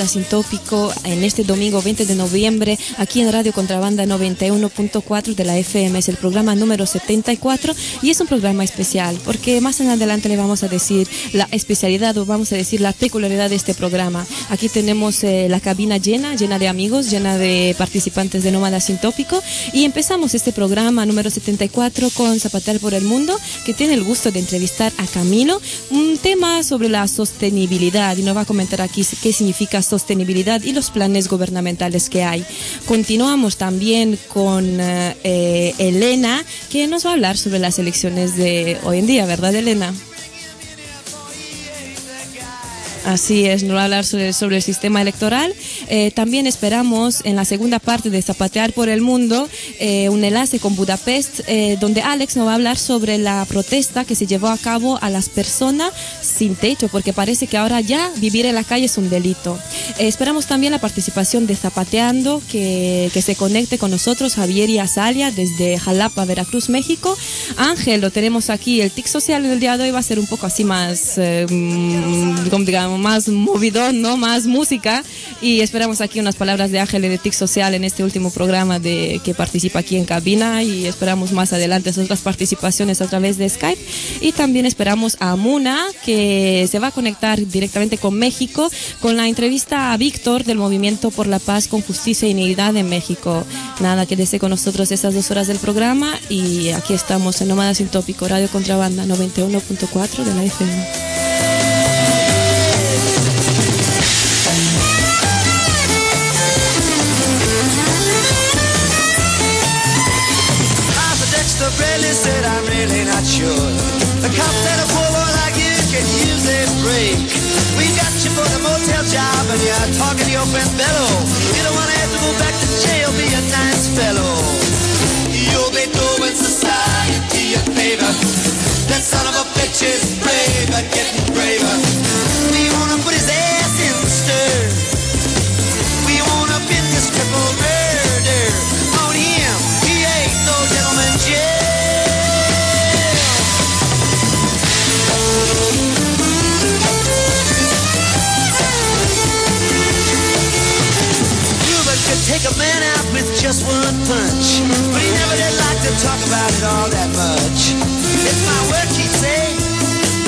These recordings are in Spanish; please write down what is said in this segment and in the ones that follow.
Nómada Sin Tópico en este domingo 20 de noviembre aquí en Radio Contrabanda 91.4 de la FM. Es el programa número 74 y es un programa especial porque más en adelante le vamos a decir la especialidad o vamos a decir la peculiaridad de este programa. Aquí tenemos eh, la cabina llena, llena de amigos, llena de participantes de Nómada Sin Tópico y empezamos este programa número 74 con Zapatear por el Mundo que tiene el gusto de entrevistar a Camilo, un tema sobre la sostenibilidad y nos va a comentar aquí qué significa sostenibilidad y los planes gubernamentales que hay. Continuamos también con eh, eh, Elena que nos va a hablar sobre las elecciones de hoy en día, ¿verdad Elena? Así es, nos va a hablar sobre, el sistema electoral. Eh, también esperamos en la segunda parte de Zapatear por el Mundo eh, un enlace con Budapest, eh, donde Alex nos va a hablar sobre la protesta que se llevó a cabo a las personas sin techo, porque parece que ahora ya vivir en la calle es un delito. Esperamos también la participación de Zapateando, que, se conecte con nosotros, Javier y Azalia, desde Jalapa, Veracruz, México. Ángel, lo tenemos aquí. El TIC social del día de hoy va a ser un poco así más, mm, como digamos, más movidón, ¿no? Más música. Y esperamos aquí unas palabras de Ángel de TIC social en este último programa de que participa aquí en cabina y esperamos más adelante otras participaciones a través de Skype. Y también esperamos a Muna, que se va a conectar directamente con México con la entrevista a Víctor del Movimiento por la Paz con Justicia y Unidad en México. Nada, quédese con nosotros estas dos horas del programa y aquí estamos en Nómada Sin Tópico, Radio Contrabanda 91.4 de la FM. just one punch. But he never did like to talk about it all that much. It's my work, he'd say,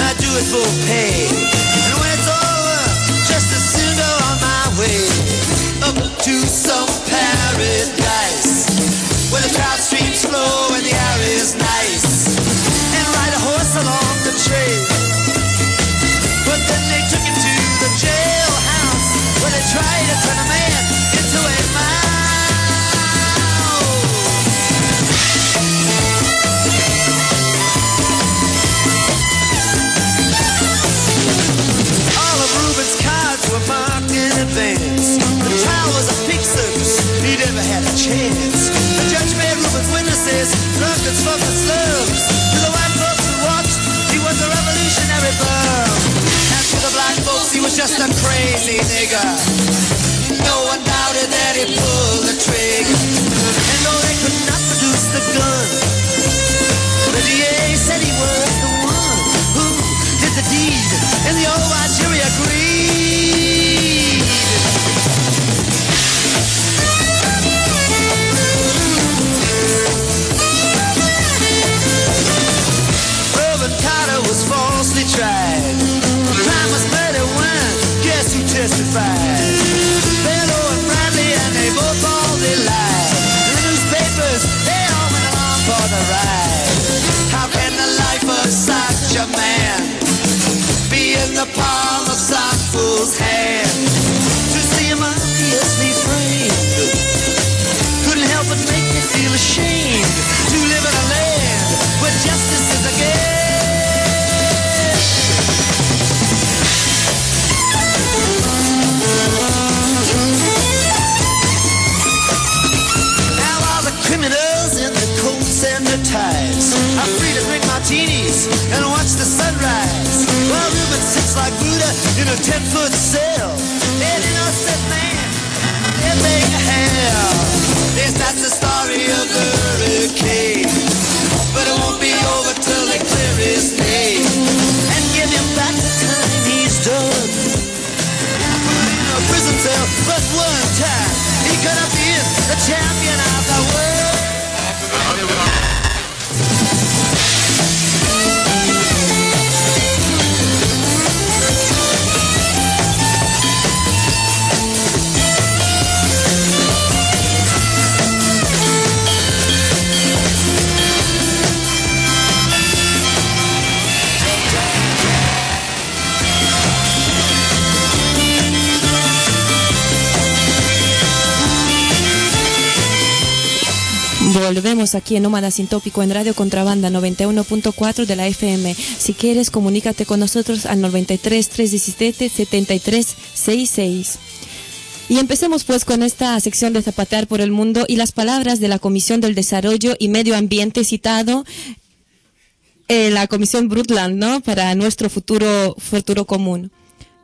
I do it for pay. And when it's over, just as soon go on my way. Up to some paradise, where the trout streams flow and the air is nice. And ride a horse along the trail. But then they took him to the jailhouse, where they tried to turn a man To the white folks who watched, he was a revolutionary. And to the black folks, he was just a crazy nigger. No one doubted that he pulled the trigger. And though they could not produce the gun, the DA said he was the one who did the deed. And the old Algeria agreed. Falsely tried. Crime was murder when, guess who testified? Bellow and Bradley, and they both all they lied. The newspapers, they all went along for the ride. How can the life of such a man be in the palm of some fool's hand? To see him obviously framed couldn't help but make me feel ashamed and watch the sunrise. While Reuben sits like Buddha in a ten-foot cell. An innocent man in big hell. Yes, that's the story of the hurricane. But it won't be over till they clear his name and give him back the time he's done. Put in a prison cell, but one time he could have been the champion of the world. Volvemos aquí en Nómada Sin Tópico en Radio Contrabanda 91.4 de la FM. Si quieres, comunícate con nosotros al 93 317 73 66. Y empecemos pues con esta sección de Zapatear por el Mundo y las palabras de la Comisión del Desarrollo y Medio Ambiente citado en la Comisión Brundtland, ¿no? Para nuestro futuro, futuro común.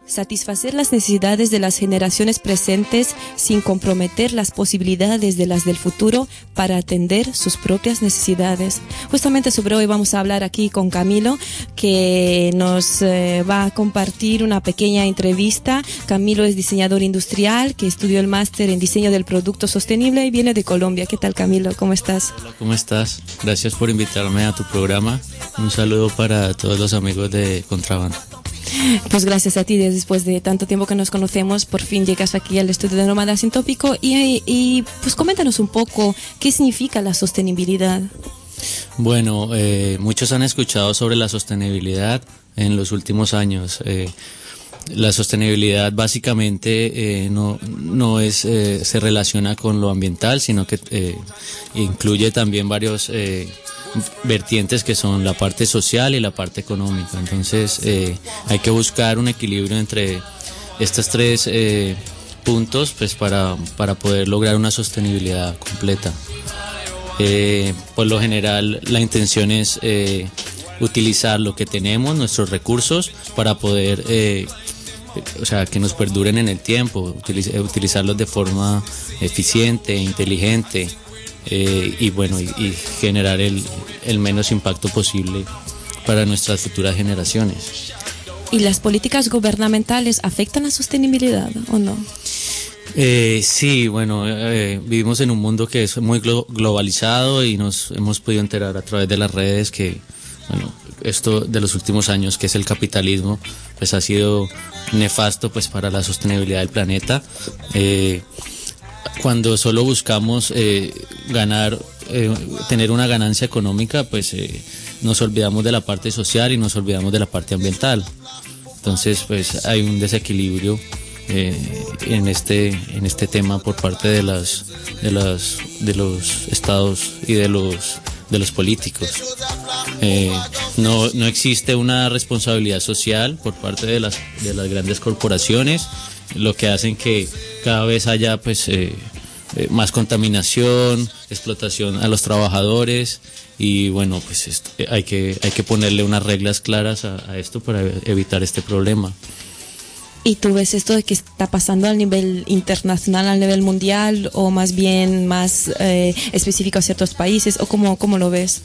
Satisfacer las necesidades de las generaciones presentes sin comprometer las posibilidades de las del futuro para atender sus propias necesidades. Justamente sobre hoy vamos a hablar aquí con Camilo, que nos eh, va a compartir una pequeña entrevista. Camilo es diseñador industrial que estudió el máster en diseño del producto sostenible y viene de Colombia. ¿Qué tal Camilo? ¿Cómo estás? Hola, ¿cómo estás? Gracias por invitarme a tu programa. Un saludo para todos los amigos de Contrabanda. Pues gracias a ti, después de tanto tiempo que nos conocemos, por fin llegas aquí al estudio de Nómada Sin Tópico y, pues coméntanos un poco qué significa la sostenibilidad. Bueno, eh, muchos han escuchado sobre la sostenibilidad en los últimos años. Eh, la sostenibilidad básicamente eh, no, no es eh, se relaciona con lo ambiental, sino que incluye también varios vertientes que son la parte social y la parte económica. Entonces eh, hay que buscar un equilibrio entre estos tres eh, puntos pues para, para poder lograr una sostenibilidad completa. Eh, por lo general la intención es utilizar lo que tenemos, nuestros recursos, para poder, o sea, que nos perduren en el tiempo, utiliz- utilizarlos de forma eficiente, inteligente eh, y bueno, y, y generar el, el menos impacto posible para nuestras futuras generaciones. ¿Y las políticas gubernamentales afectan la sostenibilidad o no? Eh, sí, bueno, eh, vivimos en un mundo que es muy glo- globalizado y nos hemos podido enterar a través de las redes que, bueno, esto de los últimos años, que es el capitalismo, pues ha sido nefasto pues para la sostenibilidad del planeta. Eh, cuando solo buscamos eh, ganar, eh, tener una ganancia económica, pues eh, nos olvidamos de la parte social y nos olvidamos de la parte ambiental. Entonces, pues hay un desequilibrio en este en este tema por parte de las de las de los estados y de los de los políticos. No, no existe una responsabilidad social por parte de las de las grandes corporaciones, lo que hacen que cada vez haya pues eh, eh, más contaminación, explotación a los trabajadores y bueno pues esto, eh, hay que hay que ponerle unas reglas claras a, a esto para evitar este problema. ¿Y tú ves esto de que está pasando a nivel internacional, a nivel mundial, o más bien más eh, específico a ciertos países, o cómo, cómo lo ves?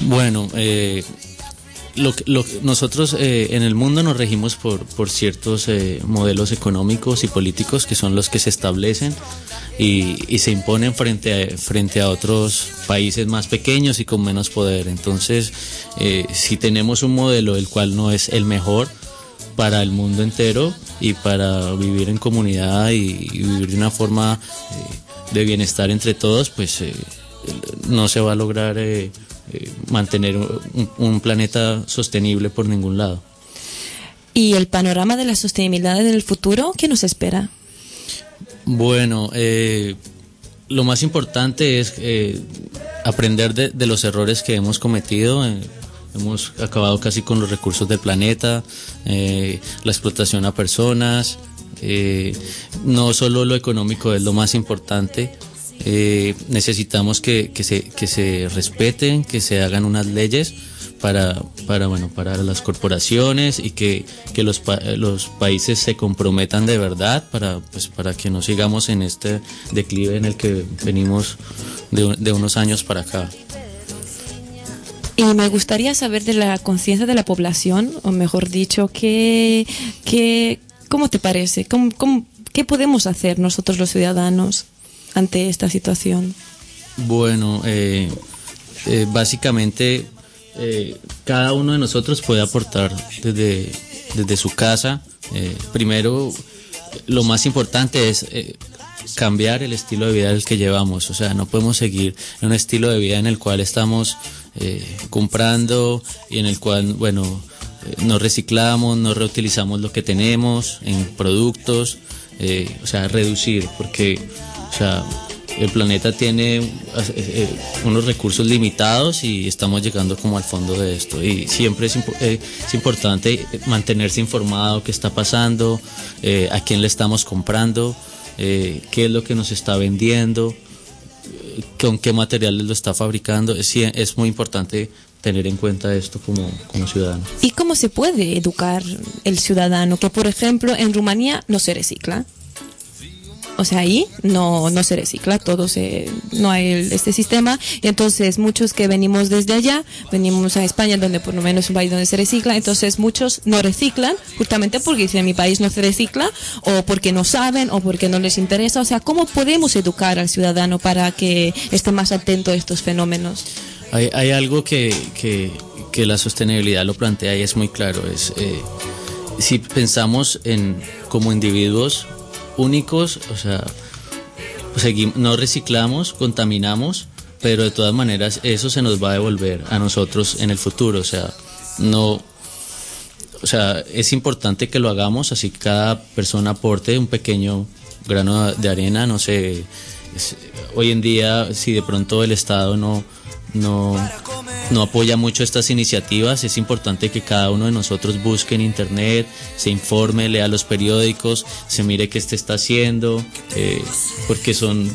Bueno, eh, lo, lo nosotros eh, en el mundo nos regimos por, por ciertos eh, modelos económicos y políticos que son los que se establecen y, y se imponen frente a, frente a otros países más pequeños y con menos poder. Entonces, eh, si tenemos un modelo el cual no es el mejor para el mundo entero y para vivir en comunidad y, y vivir de una forma eh, de bienestar entre todos, pues eh, no se va a lograr eh, mantener un, un planeta sostenible por ningún lado. ¿Y el panorama de la sostenibilidad en el futuro, qué nos espera? Bueno, eh, lo más importante es eh, aprender de, de los errores que hemos cometido. eh, hemos acabado casi con los recursos del planeta, la explotación a personas. no solo lo económico es lo más importante. Eh, necesitamos que, que se, que se respeten, que se hagan unas leyes para, para, bueno, para las corporaciones y que, que los, los países se comprometan de verdad para, pues, para que no sigamos en este declive en el que venimos de, de unos años para acá. Y me gustaría saber de la conciencia de la población, o mejor dicho, ¿qué, qué, ¿cómo te parece? ¿Cómo, cómo- qué podemos hacer nosotros los ciudadanos ante esta situación? Bueno, eh, eh, básicamente eh, cada uno de nosotros puede aportar desde, desde su casa. Primero, lo más importante es cambiar el estilo de vida del que llevamos. O sea, no podemos seguir en un estilo de vida en el cual estamos comprando y en el cual, bueno, no reciclamos, no reutilizamos lo que tenemos en productos. o sea, reducir, porque, o sea, el planeta tiene eh, eh, unos recursos limitados y estamos llegando como al fondo de esto. Y siempre es, impo- eh, es importante mantenerse informado qué está pasando, a quién le estamos comprando, eh, qué es lo que nos está vendiendo, con qué materiales lo está fabricando. Es, muy importante tener en cuenta esto como, como ciudadanos. ¿Y cómo se puede educar el ciudadano que, por ejemplo, en Rumanía no se recicla? O sea, ahí no, no se recicla, todo se, no hay este sistema. Y entonces muchos que venimos desde allá, venimos a España, donde por lo menos es un país donde se recicla, entonces muchos no reciclan, justamente porque si en mi país no se recicla, o porque no saben, o porque no les interesa. O sea, ¿cómo podemos educar al ciudadano para que esté más atento a estos fenómenos? Hay, hay algo que, que, que la sostenibilidad lo plantea y es muy claro. Es, eh, si pensamos en como individuos únicos, o sea, seguim- no reciclamos, contaminamos, pero de todas maneras eso se nos va a devolver a nosotros en el futuro. O sea, no, o sea, es importante que lo hagamos, así cada persona aporte un pequeño grano de arena, no sé, hoy en día si de pronto el Estado no, no, no apoya mucho estas iniciativas, es importante que cada uno de nosotros busque en internet, se informe, lea los periódicos, se mire qué este está haciendo, eh, porque son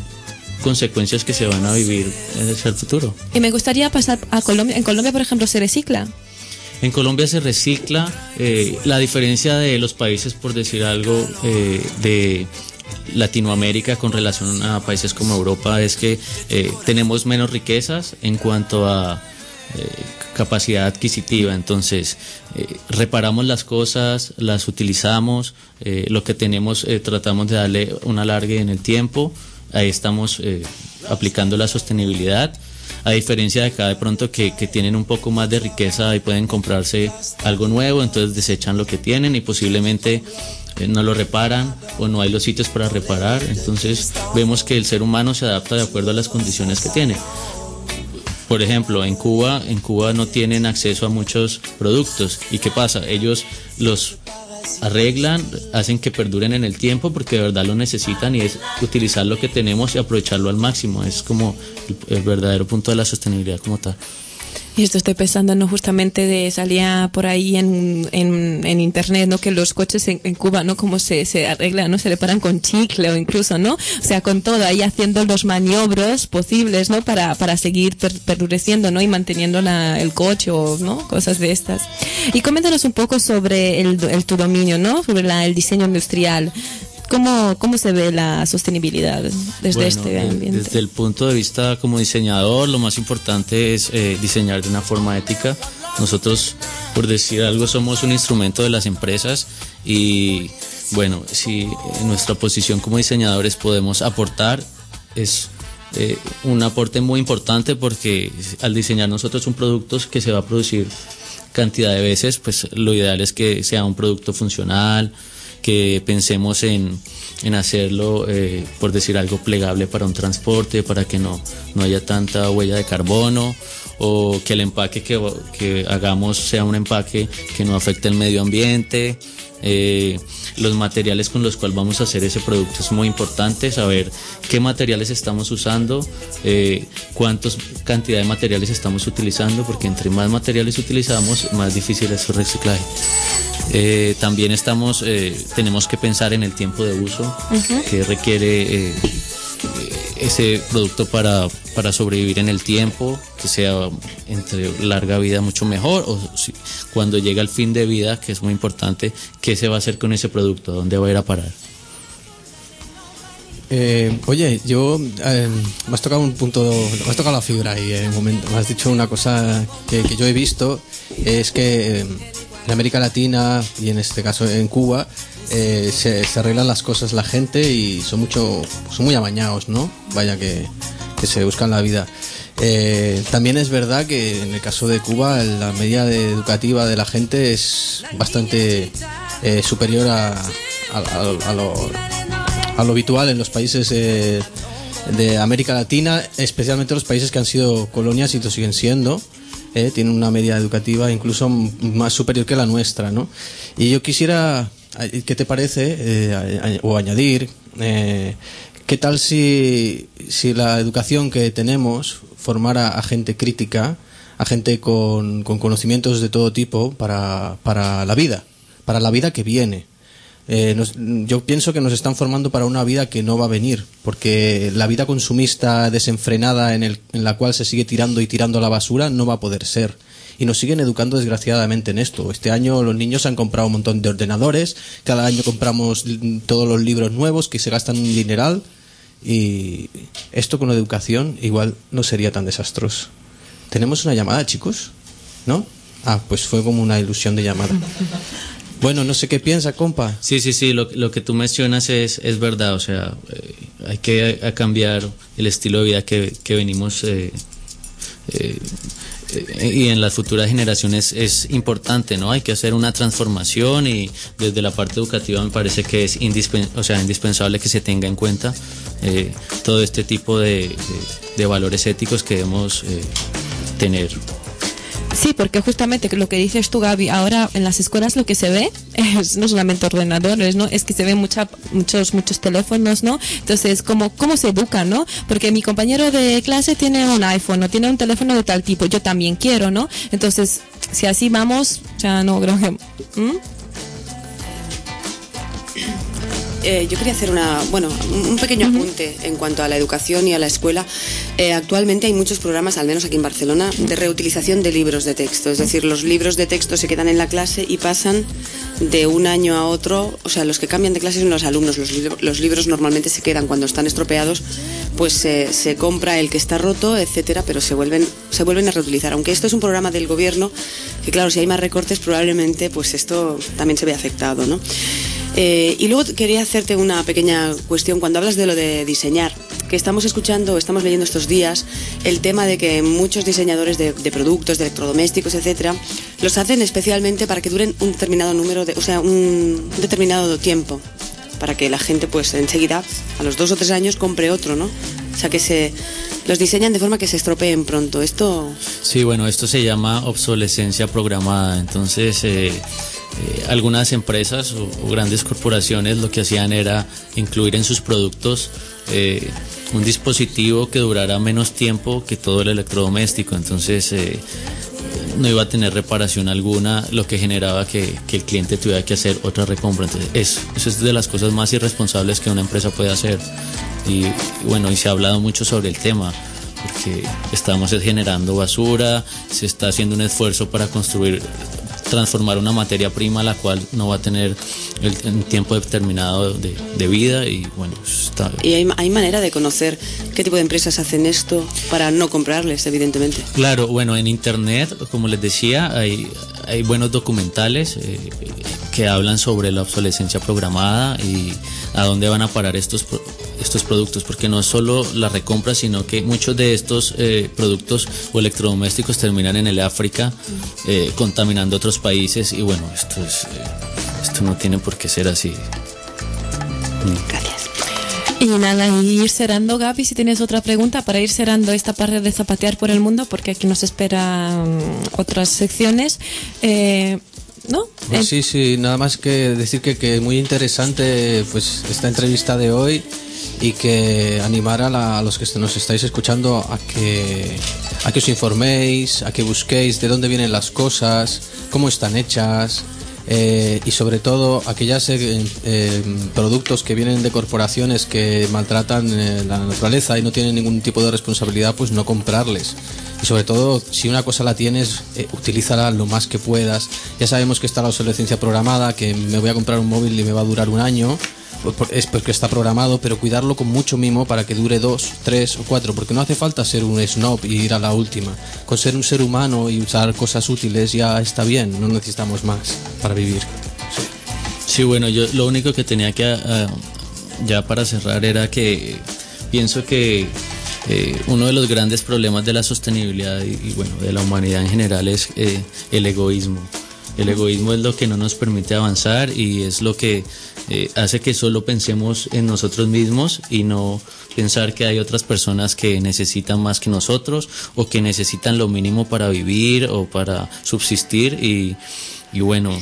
consecuencias que se van a vivir hacia el futuro. Y me gustaría pasar a Colombia. En Colombia, por ejemplo, se recicla. En Colombia se recicla. eh, la diferencia de los países, por decir algo, eh, de Latinoamérica con relación a países como Europa es que eh, tenemos menos riquezas en cuanto a eh, capacidad adquisitiva. Entonces, eh, reparamos las cosas, las utilizamos, lo que tenemos tratamos de darle un alargue en el tiempo. Ahí estamos aplicando la sostenibilidad. A diferencia de acá de pronto que, que tienen un poco más de riqueza y pueden comprarse algo nuevo, entonces desechan lo que tienen y posiblemente eh, no lo reparan o no hay los sitios para reparar. Entonces vemos que el ser humano se adapta de acuerdo a las condiciones que tiene. Por ejemplo, en Cuba, en Cuba no tienen acceso a muchos productos. ¿Y qué pasa? Ellos los arreglan, hacen que perduren en el tiempo porque de verdad lo necesitan y es utilizar lo que tenemos y aprovecharlo al máximo. Es como el, el verdadero punto de la sostenibilidad como tal. Y esto estoy pensando, ¿no? Justamente de salía por ahí en, en, en internet, ¿no? Que los coches en, Cuba, ¿no? Como se, se arreglan, ¿no? Se le paran con chicle o incluso, ¿no? O sea, con todo ahí haciendo los maniobros posibles, ¿no? Para, para seguir per, perdureciendo, ¿no? Y manteniendo la, el coche o, ¿no? Cosas de estas. Y coméntanos un poco sobre el, el tu dominio, ¿no? Sobre la, el diseño industrial. ¿Cómo, ¿Cómo se ve la sostenibilidad desde bueno, este ambiente? Desde el punto de vista como diseñador, lo más importante es eh, diseñar de una forma ética. Nosotros, por decir algo, somos un instrumento de las empresas y bueno, si en nuestra posición como diseñadores podemos aportar, es eh, un aporte muy importante porque al diseñar nosotros un producto que se va a producir cantidad de veces, pues lo ideal es que sea un producto funcional, que pensemos en, en hacerlo, eh, por decir algo, plegable para un transporte, para que no, no haya tanta huella de carbono, o que el empaque que, que hagamos sea un empaque que no afecte el medio ambiente. Eh, los materiales con los cuales vamos a hacer ese producto es muy importante saber qué materiales estamos usando, eh, cuántos cantidad de materiales estamos utilizando, porque entre más materiales utilizamos, más difícil es su reciclaje. Eh, también estamos, eh, tenemos que pensar en el tiempo de uso uh -huh. que requiere ese producto para, para, sobrevivir en el tiempo, que sea entre larga vida mucho mejor, o si, cuando llega el fin de vida, que es muy importante, qué se va a hacer con ese producto, dónde va a ir a parar. Eh, oye, yo eh, me has tocado un punto, me has tocado la fibra un momento. Me has dicho una cosa que, que yo he visto es que eh, en América Latina y en este caso en Cuba eh, se, se, arreglan las cosas la gente y son mucho son muy amañados, ¿no? Vaya que, que se buscan la vida. Eh, también es verdad que en el caso de Cuba la media de educativa de la gente es bastante eh, superior a, a, a, a, lo, a, lo, habitual en los países eh, de América Latina, especialmente los países que han sido colonias y lo siguen siendo eh, una media educativa incluso más superior que la nuestra, ¿no? Y yo quisiera, ¿qué te parece? Eh, o añadir, eh, ¿qué tal si, si la educación que tenemos formara a gente crítica, a gente con, con conocimientos de todo tipo para, para la vida, para la vida que viene? Eh, nos, yo pienso que nos están formando para una vida que no va a venir, porque la vida consumista desenfrenada en, el, en la cual se sigue tirando y tirando a la basura no va a poder ser. Y nos siguen educando desgraciadamente en esto. Este año los niños han comprado un montón de ordenadores, cada año compramos todos los libros nuevos que se gastan un dineral y esto con la educación igual no sería tan desastroso. ¿Tenemos una llamada, chicos? ¿No? Ah, pues fue como una ilusión de llamada. Bueno, no sé qué piensa, compa. Sí, sí, sí, lo, lo que tú mencionas es, es verdad, o sea, eh, hay que cambiar el estilo de vida que, que venimos eh, eh, y en las futuras generaciones es importante, ¿no? Hay que hacer una transformación y desde la parte educativa me parece que es indispen o sea, indispensable que se tenga en cuenta eh, todo este tipo de, de, valores éticos que debemos eh, tener. Sí, porque justamente lo que dices tú, Gaby, ahora en las escuelas lo que se ve es no solamente ordenadores, ¿no? Es que se ven mucha, muchos, muchos teléfonos, ¿no? Entonces, ¿cómo, ¿cómo se educa, no? Porque mi compañero de clase tiene un iPhone o tiene un teléfono de tal tipo, yo también quiero, ¿no? Entonces, si así vamos, ya no creo que... ¿Mm? Eh, yo quería hacer una, bueno, un pequeño apunte uh -huh. en cuanto a la educación y a la escuela. Eh, actualmente hay muchos programas, al menos aquí en Barcelona, de reutilización de libros de texto. Es decir, los libros de texto se quedan en la clase y pasan de un año a otro. O sea, los que cambian de clase son los alumnos. Los, li los libros normalmente se quedan cuando están estropeados, pues se, se compra el que está roto, etcétera, pero se vuelven, se vuelven a reutilizar. Aunque esto es un programa del gobierno, que claro, si hay más recortes, probablemente pues esto también se ve afectado, ¿no? Eh, y luego quería hacerte una pequeña cuestión cuando hablas de lo de diseñar, que estamos escuchando, estamos leyendo estos días el tema de que muchos diseñadores de, productos, de electrodomésticos, etcétera, los hacen especialmente para que duren un determinado número de, o sea, un determinado tiempo, para que la gente, pues, enseguida, a los dos o tres años, compre otro, ¿no? O sea, que se los diseñan de forma que se estropeen pronto. Esto. Sí, bueno, esto se llama obsolescencia programada. Entonces. Eh, eh, algunas empresas o, grandes corporaciones lo que hacían era incluir en sus productos eh, un dispositivo que durara menos tiempo que todo el electrodoméstico. Entonces, eh, no iba a tener reparación alguna, lo que generaba que, el cliente tuviera que hacer otra recompra. Entonces, eso, eso es de las cosas más irresponsables que una empresa puede hacer. Y bueno, y se ha hablado mucho sobre el tema, porque estamos generando basura, se está haciendo un esfuerzo para construir transformar una materia prima la cual no va a tener el, el tiempo determinado de, de, vida y bueno está y hay, hay, manera de conocer qué tipo de empresas hacen esto para no comprarles evidentemente claro bueno en internet como les decía hay, hay buenos documentales eh, que hablan sobre la obsolescencia programada y a dónde van a parar estos estos productos porque no es solo la recompra sino que muchos de estos eh, productos o electrodomésticos terminan en el África eh, contaminando otros países y bueno esto es eh, esto no tiene por qué ser así gracias y nada, y ir cerrando, Gaby, si tienes otra pregunta para ir cerrando esta parte de zapatear por el mundo, porque aquí nos esperan otras secciones. Eh, ¿No? Pues sí, sí, nada más que decir que, que muy interesante pues esta entrevista de hoy y que animar a, la, a, los que nos estáis escuchando a que, a que os informéis, a que busquéis de dónde vienen las cosas, cómo están hechas, eh, y sobre todo aquellos eh, eh, productos que vienen de corporaciones que maltratan eh, la naturaleza y no tienen ningún tipo de responsabilidad, pues no comprarles. Y sobre todo, si una cosa la tienes, eh, utilízala lo más que puedas. Ya sabemos que está la obsolescencia programada, que me voy a comprar un móvil y me va a durar un año es porque está programado, pero cuidarlo con mucho mimo para que dure dos, tres o cuatro, porque no hace falta ser un snob y ir a la última. Con ser un ser humano y usar cosas útiles ya está bien, no necesitamos más para vivir. Sí, sí bueno, yo lo único que tenía que uh, ya para cerrar era que pienso que eh, uno de los grandes problemas de la sostenibilidad y, y bueno, de la humanidad en general es eh, el egoísmo. El egoísmo es lo que no nos permite avanzar y es lo que eh, hace que solo pensemos en nosotros mismos y no pensar que hay otras personas que necesitan más que nosotros o que necesitan lo mínimo para vivir o para subsistir y, bueno,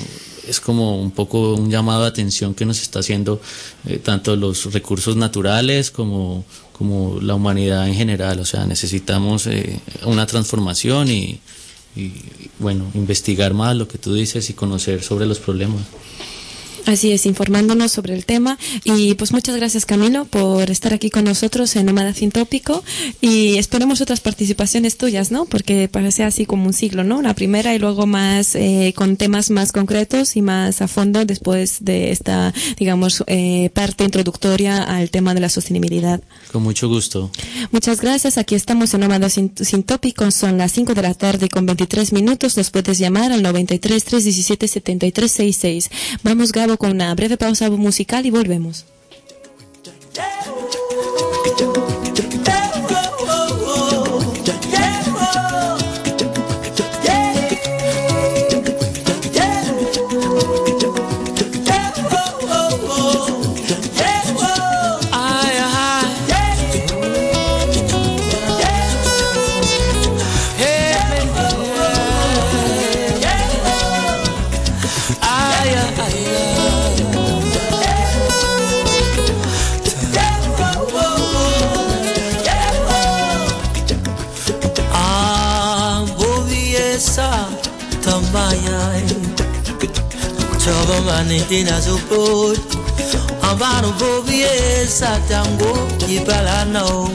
es como un poco un llamado de atención que nos está haciendo eh, tanto los recursos naturales como, como la humanidad en general. O sea, necesitamos eh, una transformación y, y, bueno, investigar más lo que tú dices y conocer sobre los problemas. Así es, informándonos sobre el tema. Y pues muchas gracias Camilo por estar aquí con nosotros en Nómada Sin Tópico y esperemos otras participaciones tuyas, ¿no? Porque parece así como un siglo, ¿no? La primera y luego más eh, con temas más concretos y más a fondo después de esta, digamos, eh, parte introductoria al tema de la sostenibilidad. Con mucho gusto. Muchas gracias. Aquí estamos en Nómada Sin, Sin Tópico. Son las 5 de la tarde con 23 minutos. Nos puedes llamar al 93 317 73 66. Vamos, Gabo con una breve pausa musical y volvemos. vanete nazopot ambano bobie satango ibalano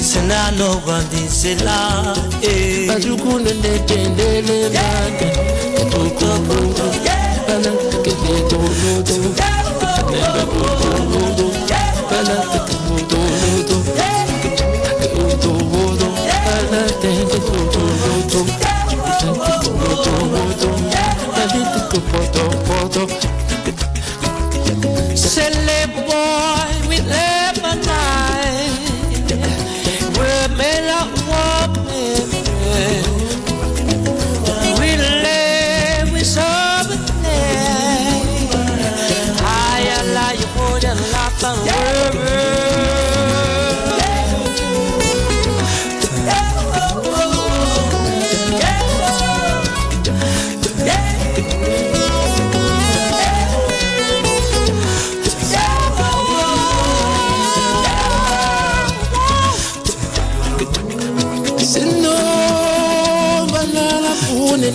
senano vandisela e. ajukundenetendelenaa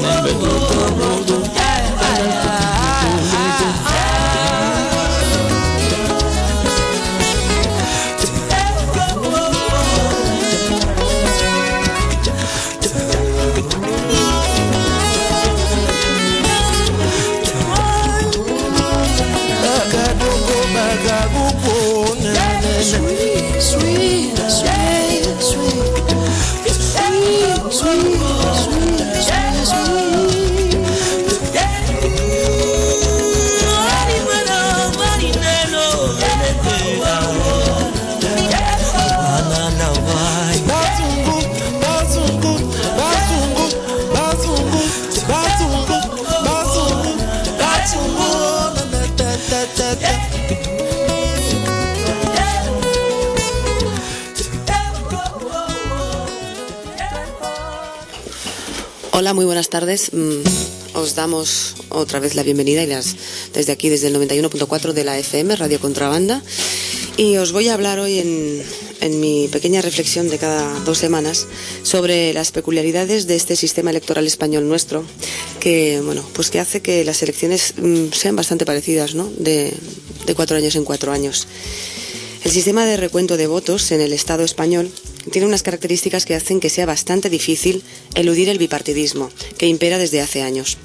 Never go, go, go, go. Tardes. Mm, Os damos otra vez la bienvenida y las, desde aquí, desde el 91.4 de la FM, Radio Contrabanda. Y os voy a hablar hoy en, en mi pequeña reflexión de cada dos semanas sobre las peculiaridades de este sistema electoral español nuestro, que, bueno, pues que hace que las elecciones mm, sean bastante parecidas, ¿no? De, de cuatro años en cuatro años. El sistema de recuento de votos en el Estado español tiene unas características que hacen que sea bastante difícil eludir el bipartidismo, que impera desde hace años.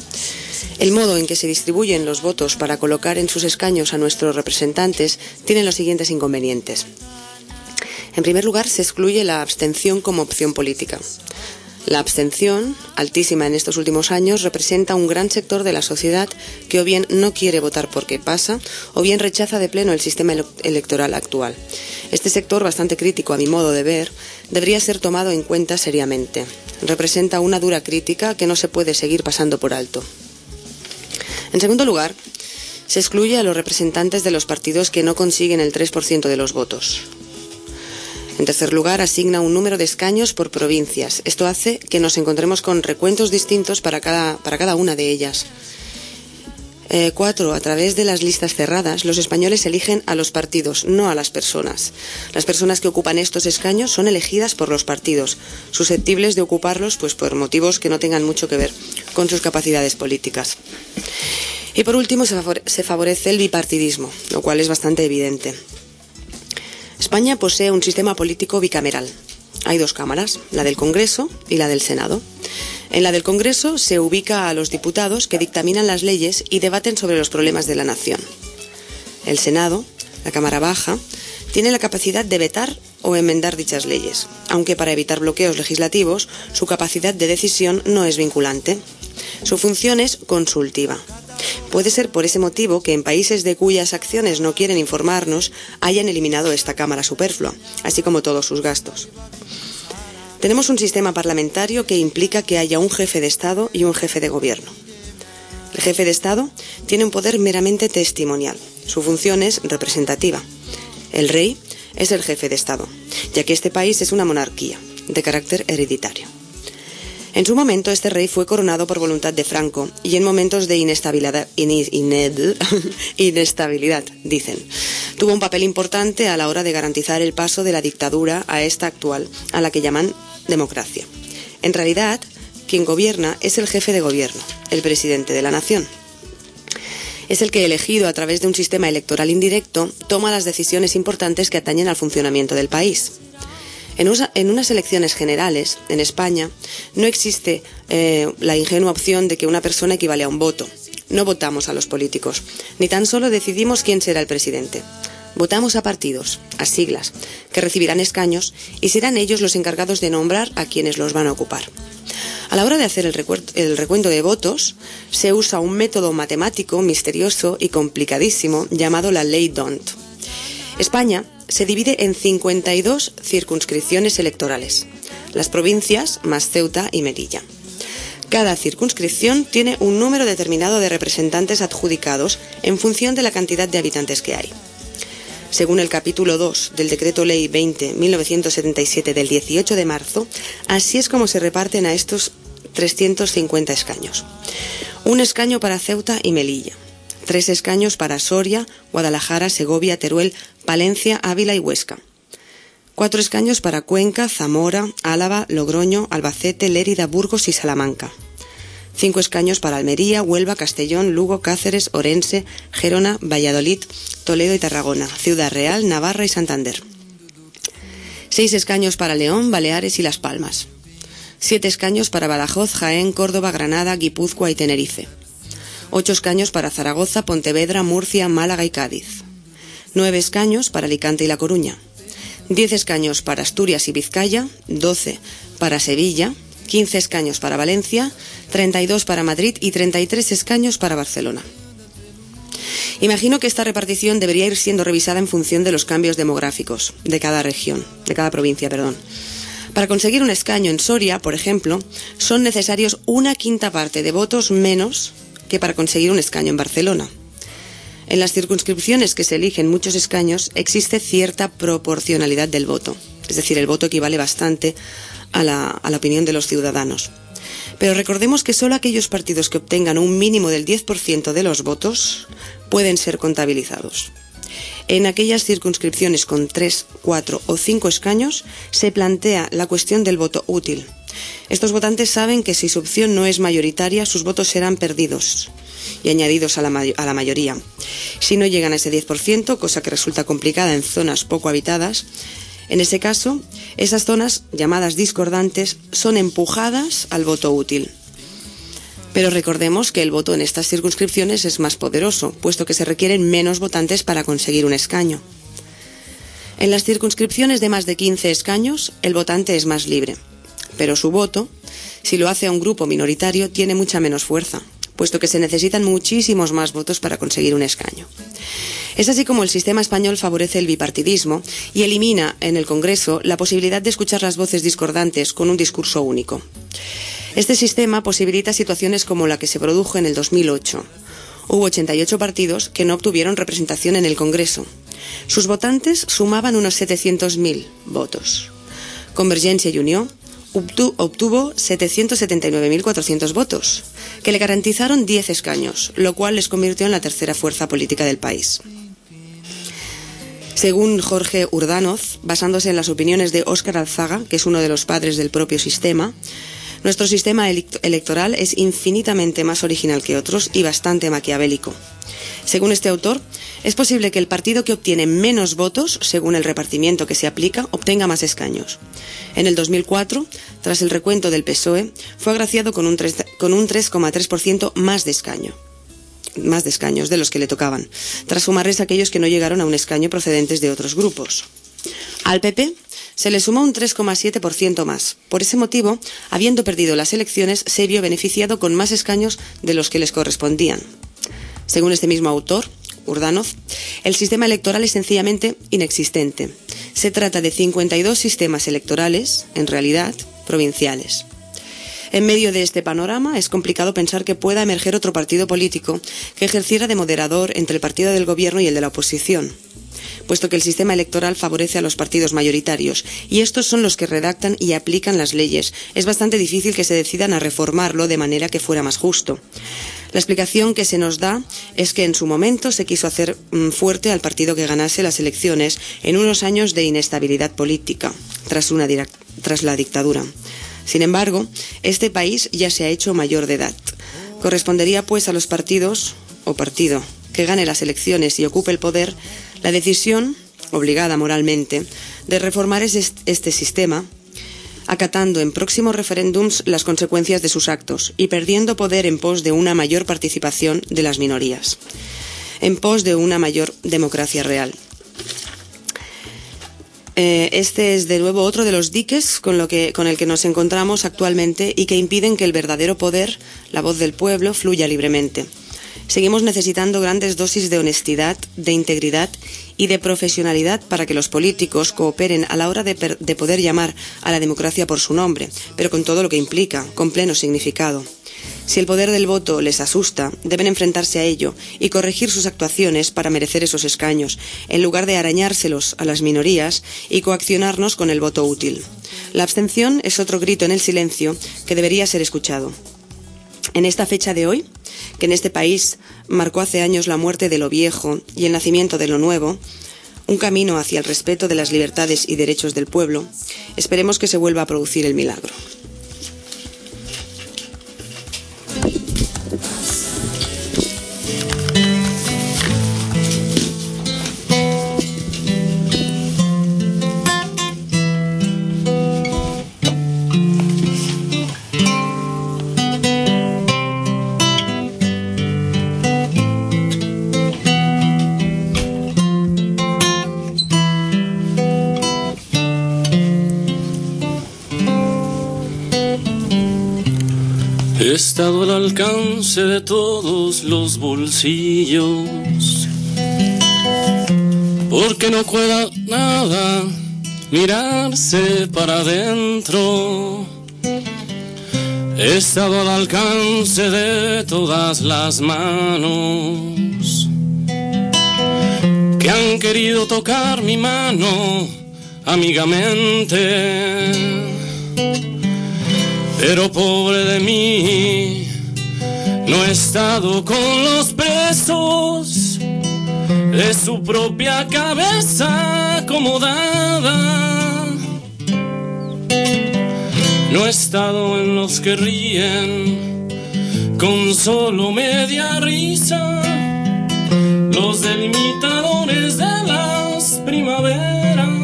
El modo en que se distribuyen los votos para colocar en sus escaños a nuestros representantes tiene los siguientes inconvenientes. En primer lugar, se excluye la abstención como opción política. La abstención, altísima en estos últimos años, representa un gran sector de la sociedad que o bien no quiere votar porque pasa, o bien rechaza de pleno el sistema ele- electoral actual. Este sector, bastante crítico a mi modo de ver, debería ser tomado en cuenta seriamente. Representa una dura crítica que no se puede seguir pasando por alto. En segundo lugar, se excluye a los representantes de los partidos que no consiguen el 3% de los votos. En tercer lugar, asigna un número de escaños por provincias. Esto hace que nos encontremos con recuentos distintos para cada, para cada una de ellas. Eh, cuatro, a través de las listas cerradas, los españoles eligen a los partidos, no a las personas. Las personas que ocupan estos escaños son elegidas por los partidos, susceptibles de ocuparlos pues, por motivos que no tengan mucho que ver con sus capacidades políticas. Y por último, se favore- se favorece el bipartidismo, lo cual es bastante evidente. España posee un sistema político bicameral. Hay dos cámaras, la del Congreso y la del Senado. En la del Congreso se ubica a los diputados que dictaminan las leyes y debaten sobre los problemas de la nación. El Senado, la Cámara Baja, tiene la capacidad de vetar o enmendar dichas leyes, aunque para evitar bloqueos legislativos su capacidad de decisión no es vinculante. Su función es consultiva. Puede ser por ese motivo que en países de cuyas acciones no quieren informarnos hayan eliminado esta Cámara superflua, así como todos sus gastos. Tenemos un sistema parlamentario que implica que haya un jefe de Estado y un jefe de gobierno. El jefe de Estado tiene un poder meramente testimonial. Su función es representativa. El rey es el jefe de Estado, ya que este país es una monarquía de carácter hereditario. En su momento, este rey fue coronado por voluntad de Franco y en momentos de inestabilidad, dicen, tuvo un papel importante a la hora de garantizar el paso de la dictadura a esta actual, a la que llaman democracia. En realidad, quien gobierna es el jefe de gobierno, el presidente de la nación. Es el que, elegido a través de un sistema electoral indirecto, toma las decisiones importantes que atañen al funcionamiento del país. En, usa- en unas elecciones generales, en España, no existe eh, la ingenua opción de que una persona equivale a un voto. No votamos a los políticos, ni tan solo decidimos quién será el presidente. Votamos a partidos, a siglas, que recibirán escaños y serán ellos los encargados de nombrar a quienes los van a ocupar. A la hora de hacer el, el recuento de votos, se usa un método matemático misterioso y complicadísimo llamado la ley D'Hondt. España se divide en 52 circunscripciones electorales, las provincias más Ceuta y Melilla. Cada circunscripción tiene un número determinado de representantes adjudicados en función de la cantidad de habitantes que hay. Según el capítulo 2 del Decreto Ley 20-1977 del 18 de marzo, así es como se reparten a estos 350 escaños. Un escaño para Ceuta y Melilla. Tres escaños para Soria, Guadalajara, Segovia, Teruel, Palencia, Ávila y Huesca. Cuatro escaños para Cuenca, Zamora, Álava, Logroño, Albacete, Lérida, Burgos y Salamanca. Cinco escaños para Almería, Huelva, Castellón, Lugo, Cáceres, Orense, Gerona, Valladolid, Toledo y Tarragona, Ciudad Real, Navarra y Santander. Seis escaños para León, Baleares y Las Palmas. Siete escaños para Badajoz, Jaén, Córdoba, Granada, Guipúzcoa y Tenerife. Ocho escaños para Zaragoza, Pontevedra, Murcia, Málaga y Cádiz. Nueve escaños para Alicante y La Coruña. Diez escaños para Asturias y Vizcaya, doce para Sevilla, 15 escaños para Valencia, 32 para Madrid y 33 escaños para Barcelona. Imagino que esta repartición debería ir siendo revisada en función de los cambios demográficos de cada región, de cada provincia, perdón. Para conseguir un escaño en Soria, por ejemplo, son necesarios una quinta parte de votos menos que para conseguir un escaño en Barcelona. En las circunscripciones que se eligen muchos escaños existe cierta proporcionalidad del voto, es decir, el voto equivale bastante a la, opinión de los ciudadanos. Pero recordemos que solo aquellos partidos que obtengan un mínimo del 10% de los votos pueden ser contabilizados. En aquellas circunscripciones con 3, 4 o 5 escaños se plantea la cuestión del voto útil. Estos votantes saben que si su opción no es mayoritaria, sus votos serán perdidos y añadidos a la, mayoría. Si no llegan a ese 10%, cosa que resulta complicada en zonas poco habitadas, en ese caso, esas zonas, llamadas discordantes, son empujadas al voto útil. Pero recordemos que el voto en estas circunscripciones es más poderoso, puesto que se requieren menos votantes para conseguir un escaño. En las circunscripciones de más de 15 escaños, el votante es más libre, pero su voto, si lo hace a un grupo minoritario, tiene mucha menos fuerza, puesto que se necesitan muchísimos más votos para conseguir un escaño. Es así como el sistema español favorece el bipartidismo y elimina en el Congreso la posibilidad de escuchar las voces discordantes con un discurso único. Este sistema posibilita situaciones como la que se produjo en el 2008. Hubo 88 partidos que no obtuvieron representación en el Congreso. Sus votantes sumaban unos 700.000 votos. Convergencia y Unión obtuvo 779.400 votos, que le garantizaron 10 escaños, lo cual les convirtió en la tercera fuerza política del país. Según Jorge Urdanoz, basándose en las opiniones de Óscar Alzaga, que es uno de los padres del propio sistema, nuestro sistema elect- electoral es infinitamente más original que otros y bastante maquiavélico. Según este autor, es posible que el partido que obtiene menos votos, según el repartimiento que se aplica, obtenga más escaños. En el 2004, tras el recuento del PSOE, fue agraciado con un 3,3% más de escaño más de escaños de los que le tocaban, tras sumarles aquellos que no llegaron a un escaño procedentes de otros grupos. Al PP se le sumó un 3,7% más. Por ese motivo, habiendo perdido las elecciones, se vio beneficiado con más escaños de los que les correspondían. Según este mismo autor, Urdanoz, el sistema electoral es sencillamente inexistente. Se trata de 52 sistemas electorales, en realidad, provinciales. En medio de este panorama es complicado pensar que pueda emerger otro partido político que ejerciera de moderador entre el partido del gobierno y el de la oposición, puesto que el sistema electoral favorece a los partidos mayoritarios y estos son los que redactan y aplican las leyes. Es bastante difícil que se decidan a reformarlo de manera que fuera más justo. La explicación que se nos da es que en su momento se quiso hacer mm, fuerte al partido que ganase las elecciones en unos años de inestabilidad política tras, una tras la dictadura. Sin embargo, este país ya se ha hecho mayor de edad. Correspondería pues a los partidos o partido que gane las elecciones y ocupe el poder la decisión, obligada moralmente, de reformar es- este sistema acatando en próximos referéndums las consecuencias de sus actos y perdiendo poder en pos de una mayor participación de las minorías, en pos de una mayor democracia real. Eh, este es de nuevo otro de los diques con, lo que, con el que nos encontramos actualmente y que impiden que el verdadero poder, la voz del pueblo, fluya libremente. Seguimos necesitando grandes dosis de honestidad, de integridad y de profesionalidad para que los políticos cooperen a la hora de, de poder llamar a la democracia por su nombre, pero con todo lo que implica, con pleno significado. Si el poder del voto les asusta, deben enfrentarse a ello y corregir sus actuaciones para merecer esos escaños, en lugar de arañárselos a las minorías y coaccionarnos con el voto útil. La abstención es otro grito en el silencio que debería ser escuchado. En esta fecha de hoy, que en este país marcó hace años la muerte de lo viejo y el nacimiento de lo nuevo, un camino hacia el respeto de las libertades y derechos del pueblo, esperemos que se vuelva a producir el milagro. Estado al alcance de todos los bolsillos. Porque no cuela nada mirarse para adentro. He estado al alcance de todas las manos que han querido tocar mi mano amigamente. Pero pobre de mí, no he estado con los presos de su propia cabeza acomodada. No he estado en los que ríen con solo media risa, los delimitadores de las primaveras.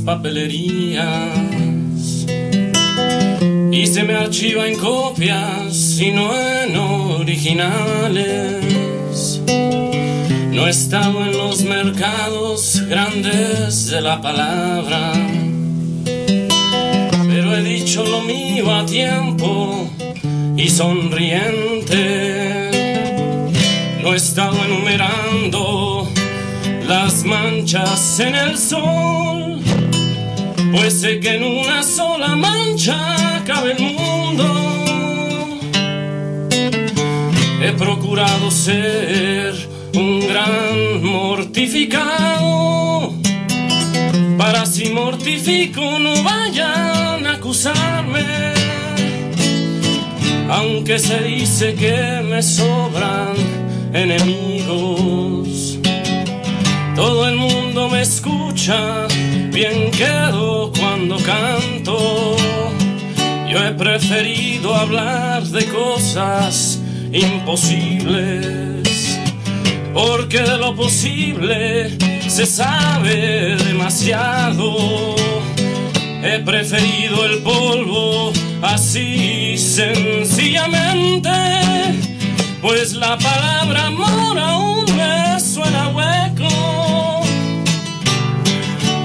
Papelerías. Y se me archiva en copias y no en originales. No he estado en los mercados grandes de la palabra. Pero he dicho lo mío a tiempo y sonriente. No he estado enumerando las manchas en el sol, pues sé que en una sola mancha cabe el mundo. He procurado ser un gran mortificado, para si mortifico no vayan a acusarme, aunque se dice que me sobran enemigos. Todo el mundo me escucha, bien quedo cuando canto. Yo he preferido hablar de cosas imposibles, porque de lo posible se sabe demasiado. He preferido el polvo así sencillamente, pues la palabra amor aún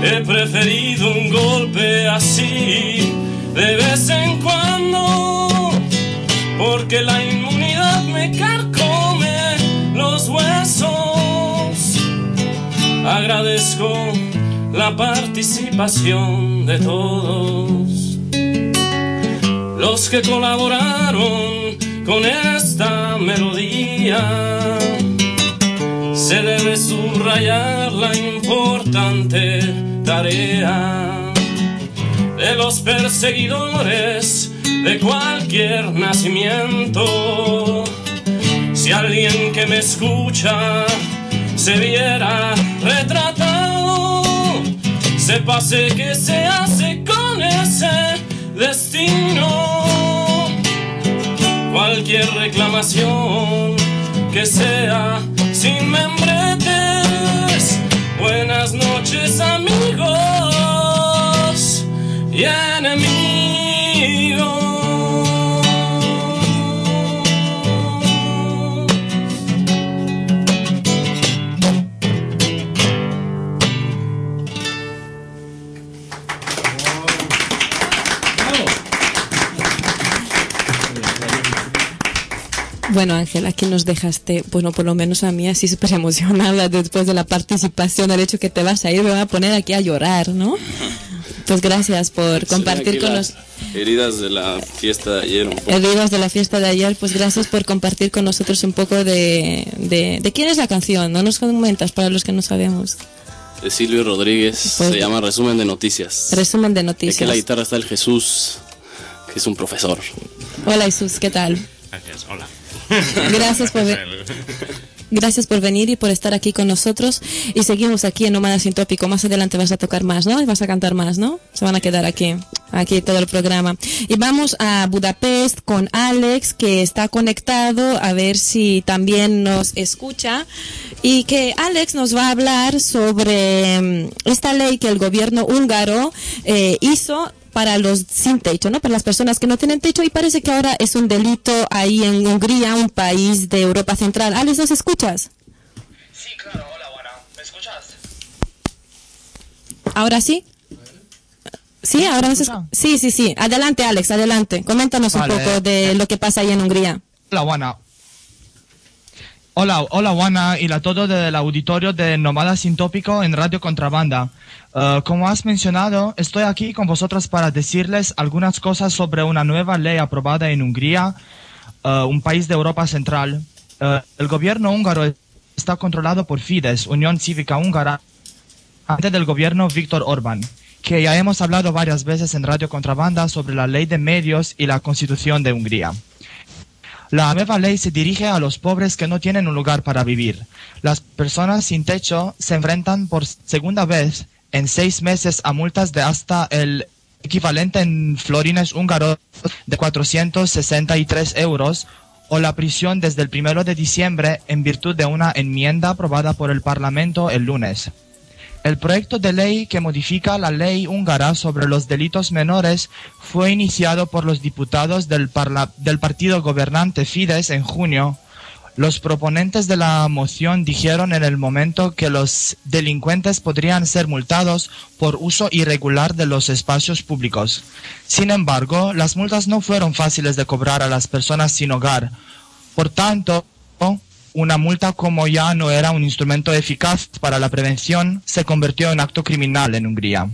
He preferido un golpe así de vez en cuando, porque la inmunidad me carcome los huesos. Agradezco la participación de todos los que colaboraron con esta melodía. Se debe subrayar la importante tarea de los perseguidores de cualquier nacimiento. Si alguien que me escucha se viera retratado, sépase que se hace con ese destino. Cualquier reclamación que sea sin membretes. Buenas noches amigos y enemigos. Bueno, Ángel, aquí nos dejaste, bueno, por lo menos a mí así súper emocionada después de la participación, el hecho que te vas a ir, me va a poner aquí a llorar, ¿no? Pues gracias por compartir con nosotros. Heridas de la fiesta de ayer. un poco. Heridas de la fiesta de ayer, pues gracias por compartir con nosotros un poco de, de, de quién es la canción, ¿no? Nos comentas para los que no sabemos. De Silvio Rodríguez. Pues- se llama Resumen de Noticias. Resumen de Es que en la noticias. guitarra está el Jesús, que es un profesor. Hola Jesús, ¿qué tal? Gracias, hola. Gracias por, gracias por venir y por estar aquí con nosotros. Y seguimos aquí en Nómada Sin Tópico. Más adelante vas a tocar más, ¿no? Y vas a cantar más, ¿no? Se van a quedar aquí, aquí todo el programa. Y vamos a Budapest con Alex, que está conectado, a ver si también nos escucha. Y que Alex nos va a hablar sobre mm, esta ley que el gobierno húngaro eh, hizo para los sin techo, ¿no? Para las personas que no tienen techo y parece que ahora es un delito ahí en Hungría, un país de Europa Central. Alex, ¿nos escuchas? Sí, claro, hola, Juana. ¿Me escuchas? ¿Ahora sí? Sí, ahora nos Sí, sí, sí. Adelante, Alex, adelante. Coméntanos Vale. un poco de lo que pasa ahí en Hungría. Hola, Juana. Hola, hola, Juana, y a todo del auditorio de Nómada Sin Tópico en Radio Contrabanda. Eh, como has mencionado, estoy aquí con vosotros para decirles algunas cosas sobre una nueva ley aprobada en Hungría, eh, un país de Europa Central. Eh, el gobierno húngaro está controlado por Fidesz, Unión Cívica Húngara, antes del gobierno Víctor Orbán, que ya hemos hablado varias veces en Radio Contrabanda sobre la ley de medios y la constitución de Hungría. La nueva ley se dirige a los pobres que no tienen un lugar para vivir. Las personas sin techo se enfrentan por segunda vez en seis meses a multas de hasta el equivalente en florines húngaros de 463 euros o la prisión desde el primero de diciembre en virtud de una enmienda aprobada por el Parlamento el lunes. El proyecto de ley que modifica la ley húngara sobre los delitos menores fue iniciado por los diputados del, partido gobernante Fidesz en junio. Los proponentes de la moción dijeron en el momento que los delincuentes podrían ser multados por uso irregular de los espacios públicos. Sin embargo, las multas no fueron fáciles de cobrar a las personas sin hogar. Por tanto, una multa como ya no era un instrumento eficaz para la prevención, se convirtió en acto criminal en Hungría.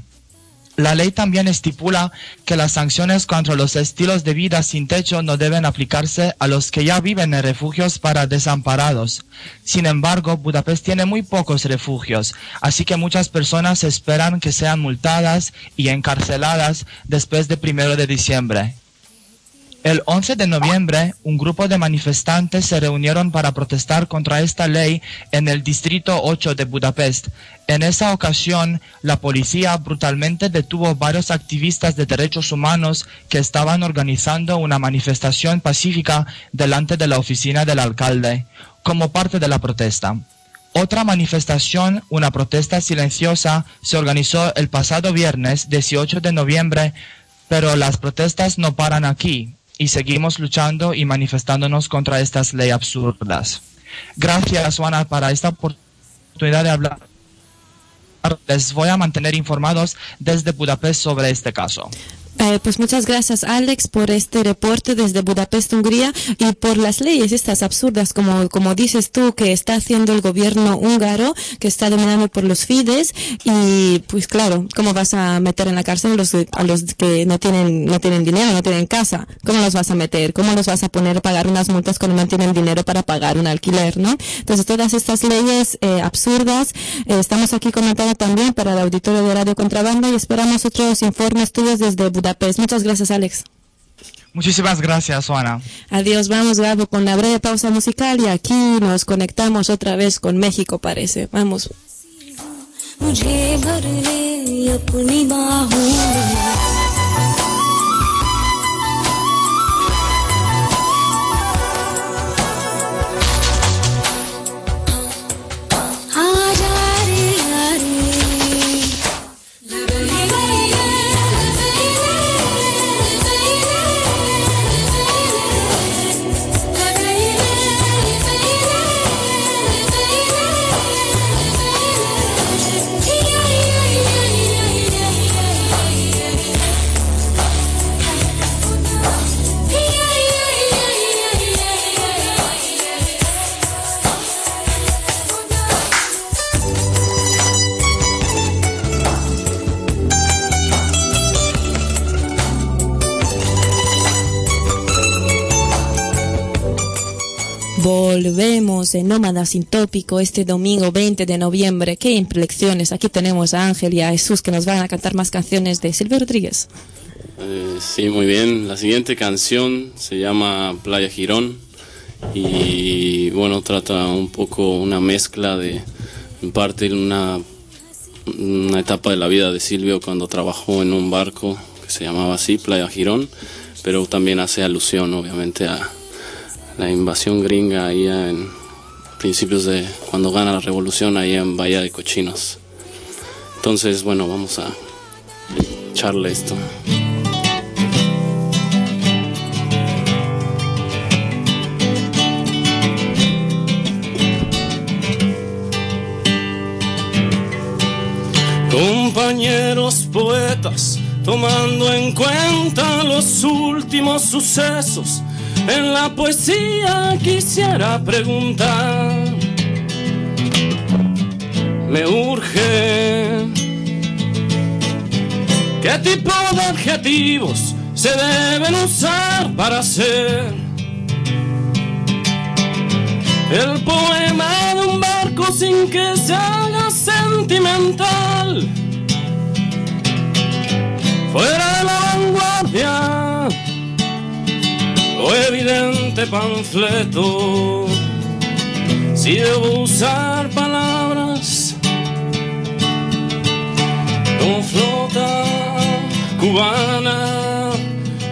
La ley también estipula que las sanciones contra los estilos de vida sin techo no deben aplicarse a los que ya viven en refugios para desamparados. Sin embargo, Budapest tiene muy pocos refugios, así que muchas personas esperan que sean multadas y encarceladas después de primero de diciembre. El 11 de noviembre, un grupo de manifestantes se reunieron para protestar contra esta ley en el Distrito 8 de Budapest. En esa ocasión, la policía brutalmente detuvo varios activistas de derechos humanos que estaban organizando una manifestación pacífica delante de la oficina del alcalde, como parte de la protesta. Otra manifestación, una protesta silenciosa, se organizó el pasado viernes 18 de noviembre, pero las protestas no paran aquí y seguimos luchando y manifestándonos contra estas leyes absurdas. Gracias, Juana, para esta oportunidad de hablar. Les voy a mantener informados desde Budapest sobre este caso. Eh, pues muchas gracias, Alex, por este reporte desde Budapest, Hungría, y por las leyes estas absurdas, como, como dices tú, que está haciendo el gobierno húngaro, que está dominado por los Fides, y pues claro, ¿cómo vas a meter en la cárcel los, a los que no tienen, no tienen dinero, no tienen casa? ¿Cómo los vas a meter? ¿Cómo los vas a poner a pagar unas multas cuando no tienen dinero para pagar un alquiler, no? Entonces, todas estas leyes eh, absurdas, eh, estamos aquí comentando también para el auditorio de Radio Contrabanda y esperamos otros informes tuyos desde Budapest. Muchas gracias, Alex. Muchísimas gracias, Juana. Adiós, vamos, Gabo, con la breve pausa musical y aquí nos conectamos otra vez con México, parece. Vamos. 11, Nómada sin tópico, este domingo 20 de noviembre. Qué impresiones. Aquí tenemos a Ángel y a Jesús que nos van a cantar más canciones de Silvio Rodríguez. Eh, sí, muy bien. La siguiente canción se llama Playa Girón y bueno, trata un poco una mezcla de, en parte, una, una etapa de la vida de Silvio cuando trabajó en un barco que se llamaba así, Playa Girón, pero también hace alusión obviamente a la invasión gringa ahí en, principios de cuando gana la revolución ahí en Bahía de Cochinos. Entonces, bueno, vamos a echarle esto. Compañeros poetas, tomando en cuenta los últimos sucesos, en la poesía quisiera preguntar, me urge, ¿qué tipo de adjetivos se deben usar para hacer el poema de un barco sin que se haga sentimental? Fuera de la vanguardia o evidente panfleto. Si debo usar palabras como flota cubana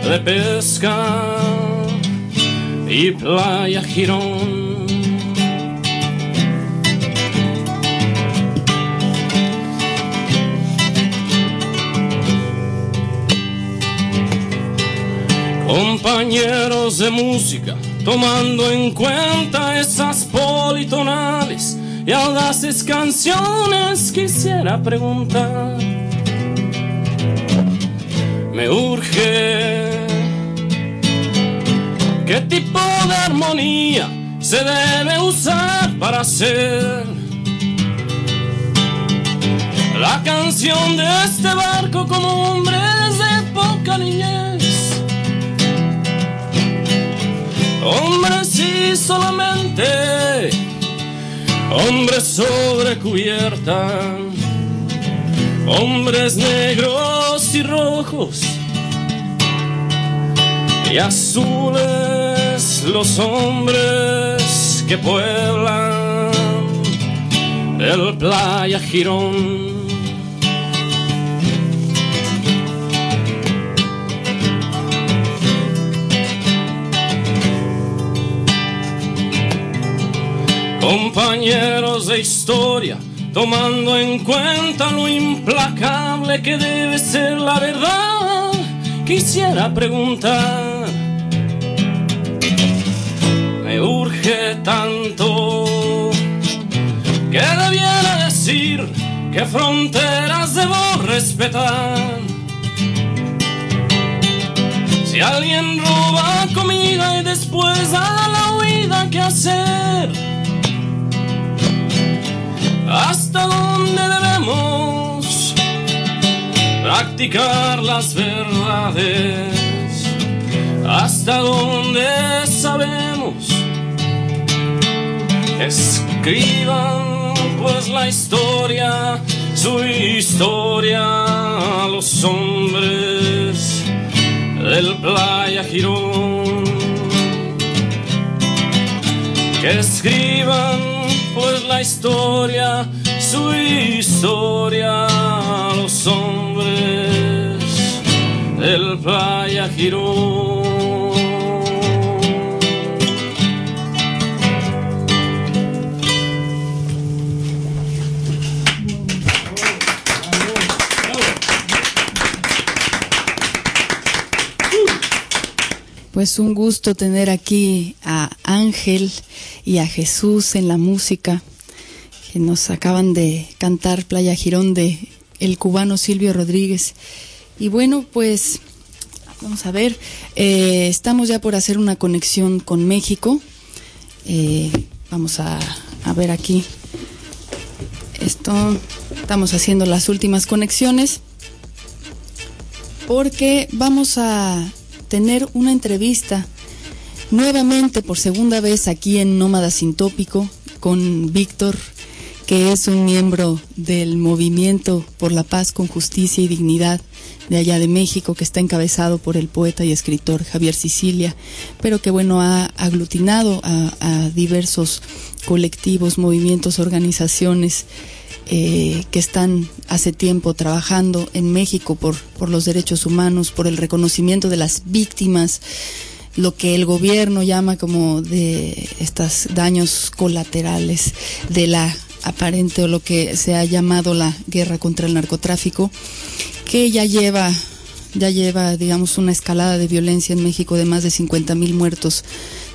de pesca y playa Girón. Compañeros de música, tomando en cuenta esas politonales y audaces canciones, quisiera preguntar. Me urge qué tipo de armonía se debe usar para hacer la canción de este barco como hombres de poca niñez. Hombres sí solamente, hombres sobre cubierta, hombres negros y rojos y azules los hombres que pueblan el playa Girón. Compañeros de historia, tomando en cuenta lo implacable que debe ser la verdad, quisiera preguntar, me urge tanto que debiera decir que fronteras debo respetar. Si alguien roba comida y después da la huida, ¿qué hacer? Hasta dónde debemos practicar las verdades, hasta dónde sabemos. Escriban pues la historia, su historia a los hombres del playa Girón. Que escriban pues la historia, su historia los hombres del playa Girón. Pues un gusto tener aquí a Ángel y a Jesús en la música, que nos acaban de cantar Playa Girón de el cubano Silvio Rodríguez. Y bueno, pues vamos a ver, eh, estamos ya por hacer una conexión con México. Eh, vamos a, a ver aquí. Esto, estamos haciendo las últimas conexiones porque vamos a tener una entrevista nuevamente por segunda vez aquí en Nómada Sintópico con Víctor, que es un miembro del movimiento por la paz con justicia y dignidad de allá de México, que está encabezado por el poeta y escritor Javier Sicilia, pero que bueno, ha aglutinado a, diversos colectivos, movimientos, organizaciones eh, que están hace tiempo trabajando en México por, por los derechos humanos, por el reconocimiento de las víctimas, lo que el gobierno llama como de estos daños colaterales de la aparente o lo que se ha llamado la guerra contra el narcotráfico, que ya lleva ya lleva, digamos, una escalada de violencia en México de más de 50 mil muertos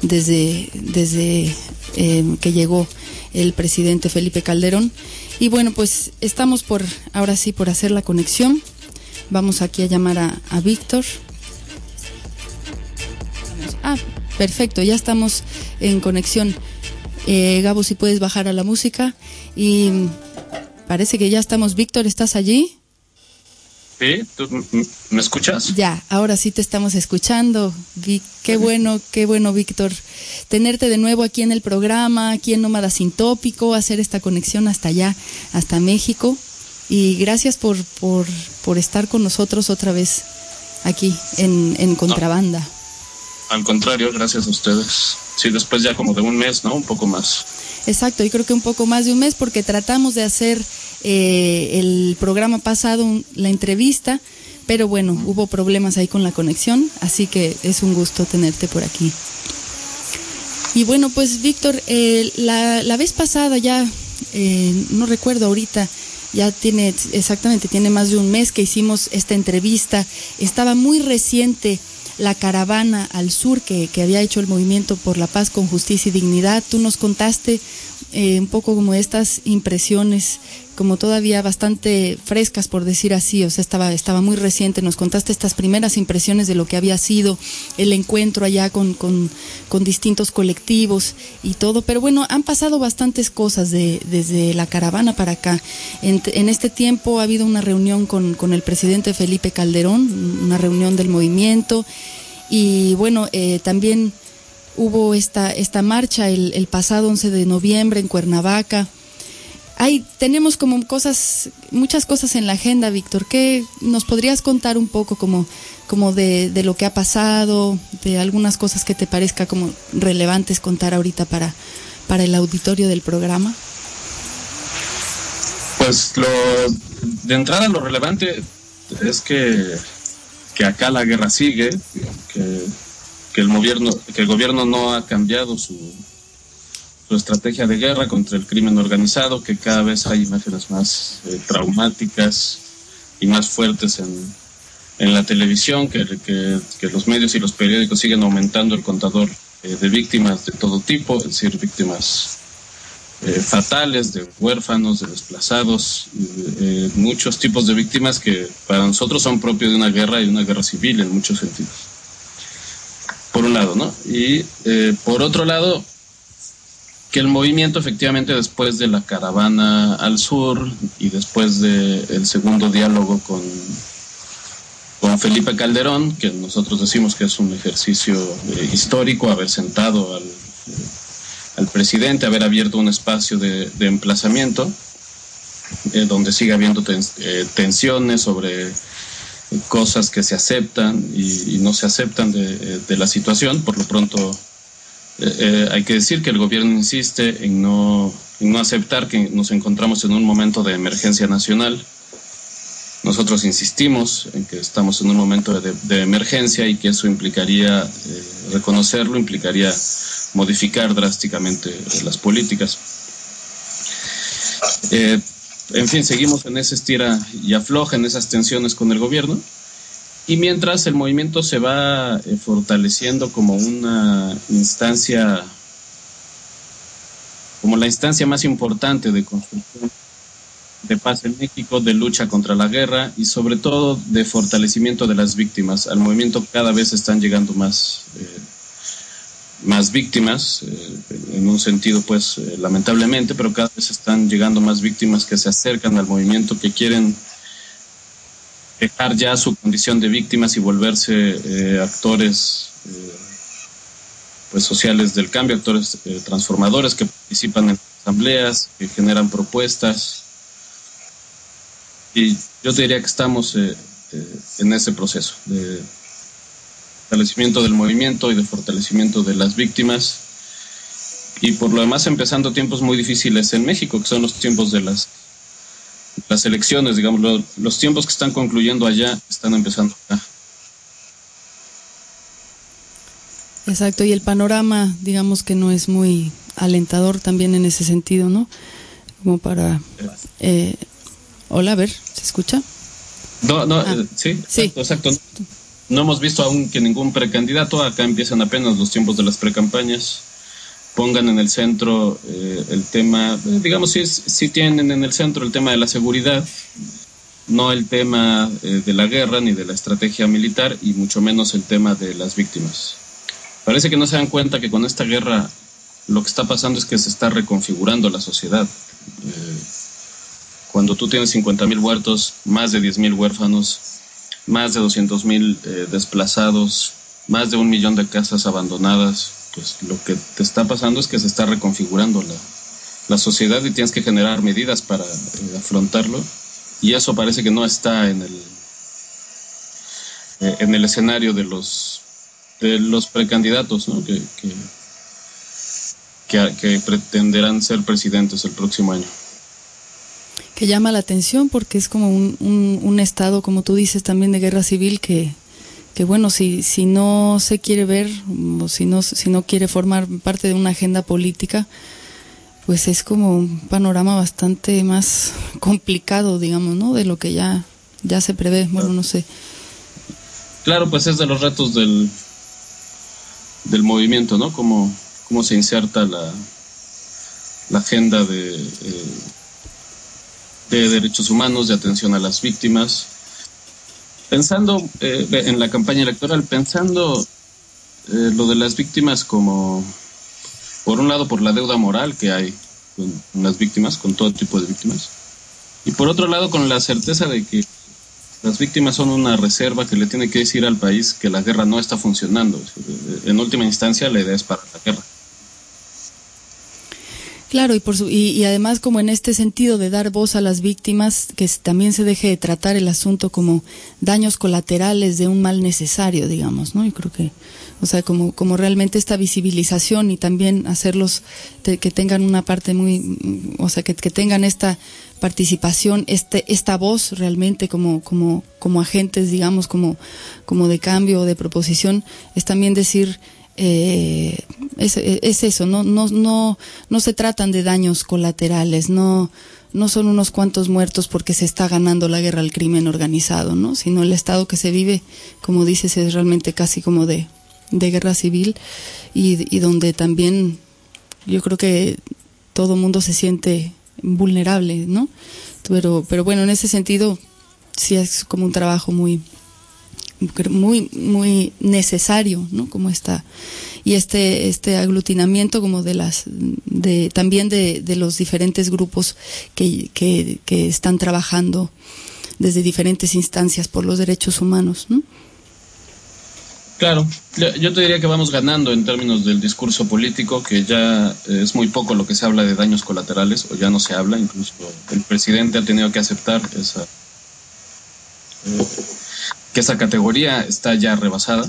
desde, desde eh, que llegó el presidente Felipe Calderón. Y bueno, pues estamos por, ahora sí, por hacer la conexión. Vamos aquí a llamar a, a Víctor. Ah, perfecto, ya estamos en conexión. Eh, Gabo, si puedes bajar a la música. Y parece que ya estamos. Víctor, ¿estás allí? Sí, ¿tú me escuchas? Ya, ahora sí te estamos escuchando. Qué bueno, qué bueno, Víctor, tenerte de nuevo aquí en el programa, aquí en Nómada Sintópico, hacer esta conexión hasta allá, hasta México. Y gracias por, por, por estar con nosotros otra vez aquí en, en Contrabanda. Al contrario, gracias a ustedes. Sí, después ya como de un mes, ¿no? Un poco más. Exacto, y creo que un poco más de un mes porque tratamos de hacer eh, el programa pasado, un- la entrevista, pero bueno, hubo problemas ahí con la conexión, así que es un gusto tenerte por aquí. Y bueno, pues Víctor, eh, la, la vez pasada ya, eh, no recuerdo ahorita, ya tiene exactamente, tiene más de un mes que hicimos esta entrevista, estaba muy reciente la caravana al sur que, que había hecho el movimiento por la paz con justicia y dignidad. Tú nos contaste eh, un poco como estas impresiones, como todavía bastante frescas, por decir así, o sea, estaba, estaba muy reciente. Nos contaste estas primeras impresiones de lo que había sido el encuentro allá con, con, con distintos colectivos y todo. Pero bueno, han pasado bastantes cosas de, desde la caravana para acá. En, en este tiempo ha habido una reunión con, con el presidente Felipe Calderón, una reunión del movimiento. Y bueno, eh, también hubo esta, esta marcha el, pasado 11 de noviembre en Cuernavaca. Hay, tenemos como cosas, muchas cosas en la agenda, Víctor. ¿Qué nos podrías contar un poco como, como de, de lo que ha pasado, de algunas cosas que te parezca como relevantes contar ahorita para, para el auditorio del programa? Pues lo de entrada lo relevante es que, que acá la guerra sigue, que, que el gobierno que el gobierno no ha cambiado su, su estrategia de guerra contra el crimen organizado, que cada vez hay imágenes más eh, traumáticas y más fuertes en, en la televisión, que, que, que los medios y los periódicos siguen aumentando el contador eh, de víctimas de todo tipo, es decir, víctimas eh, fatales, de huérfanos, de desplazados, eh, muchos tipos de víctimas que para nosotros son propios de una guerra y una guerra civil en muchos sentidos. Por un lado, ¿no? Y eh, por otro lado, que el movimiento efectivamente después de la caravana al sur y después del el segundo diálogo con, con Felipe Calderón, que nosotros decimos que es un ejercicio eh, histórico, haber sentado al, eh, al presidente, haber abierto un espacio de, de emplazamiento eh, donde sigue habiendo tens- tensiones sobre cosas que se aceptan y, no se aceptan de, de la situación. Por lo pronto, eh, eh, hay que decir que el gobierno insiste en no, en no aceptar que nos encontramos en un momento de emergencia nacional. Nosotros insistimos en que estamos en un momento de, de emergencia y que eso implicaría eh, reconocerlo, implicaría modificar drásticamente las políticas. Eh, en fin, seguimos en ese estira y afloja, en esas tensiones con el gobierno. Y mientras el movimiento se va eh, fortaleciendo como una instancia, como la instancia más importante de construcción de paz en México, de lucha contra la guerra y sobre todo de fortalecimiento de las víctimas. Al movimiento cada vez están llegando más, eh, más víctimas, eh, en un sentido pues eh, lamentablemente, pero cada vez están llegando más víctimas que se acercan al movimiento, que quieren dejar ya su condición de víctimas y volverse eh, actores pues sociales del cambio, actores transformadores que participan en asambleas, que generan propuestas. Y yo diría que estamos en ese proceso de fortalecimiento del movimiento y de fortalecimiento de las víctimas. Y por lo demás empezando tiempos muy difíciles en México, que son los tiempos de las, las elecciones, digamos, lo- los tiempos que están concluyendo allá están empezando acá. Exacto, y el panorama, digamos que no es muy alentador también en ese sentido, ¿no? Como para... eh, hola, a ver, ¿se escucha? No, no, eh, sí, exacto, exacto. No hemos visto aún que ningún precandidato, acá empiezan apenas los tiempos de las precampañas, pongan en el centro eh, el tema, digamos, es- sí tienen en el centro el tema de la seguridad, no el tema eh, de la guerra ni de la estrategia militar y mucho menos el tema de las víctimas. Parece que no se dan cuenta que con esta guerra lo que está pasando es que se está reconfigurando la sociedad. Eh, cuando tú tienes 50.000 muertos, más de 10.000 huérfanos, más de 200.000 eh, desplazados, más de un millón de casas abandonadas, pues lo que te está pasando es que se está reconfigurando la, la sociedad y tienes que generar medidas para eh, afrontarlo. Y eso parece que no está en el, eh, en el escenario de los, de los precandidatos que- que pretenderán ser presidentes el próximo año. Que llama la atención porque es como un, un, estado, como tú dices, también de guerra civil que, que bueno, si, si no se quiere ver o si no, si no quiere formar parte de una agenda política, pues es como un panorama bastante más complicado, digamos, ¿no? De lo que ya, ya se prevé, bueno, no sé. Claro, pues es de los retos del, del movimiento, ¿no? Cómo, cómo se inserta la, la agenda de, eh, de derechos humanos, de atención a las víctimas. Pensando eh, en la campaña electoral, pensando eh, lo de las víctimas como, por un lado, por la deuda moral que hay con, con las víctimas, con todo tipo de víctimas, y por otro lado, con la certeza de que las víctimas son una reserva que le tiene que decir al país que la guerra no está funcionando. En última instancia, la idea es para la guerra. Claro, y, por su, y, y además como en este sentido de dar voz a las víctimas, que también se deje de tratar el asunto como daños colaterales de un mal necesario, digamos, ¿no? Yo creo que, o sea, como, como realmente esta visibilización y también hacerlos que tengan una parte muy, o sea, que, que tengan esta participación, este, esta voz realmente como, como, como agentes, digamos, como, como de cambio o de proposición, es también decir, eh, es, es eso, no, no, no, no se tratan de daños colaterales, no, no son unos cuantos muertos porque se está ganando la guerra al crimen organizado, ¿no? Sino el estado que se vive, como dices, es realmente casi como de, de guerra civil y, y donde también yo creo que todo mundo se siente vulnerable, ¿no? Pero, pero bueno, en ese sentido sí es como un trabajo muy, muy muy necesario no como está y este este aglutinamiento como de las de también de, de los diferentes grupos que, que, están trabajando desde diferentes instancias por los derechos humanos ¿no? Claro, yo yo te diría que vamos ganando en términos del discurso político, que ya eh, es muy poco lo que se habla de daños colaterales, o ya no se habla, incluso el presidente ha tenido que aceptar esa, eh, que esa categoría está ya rebasada.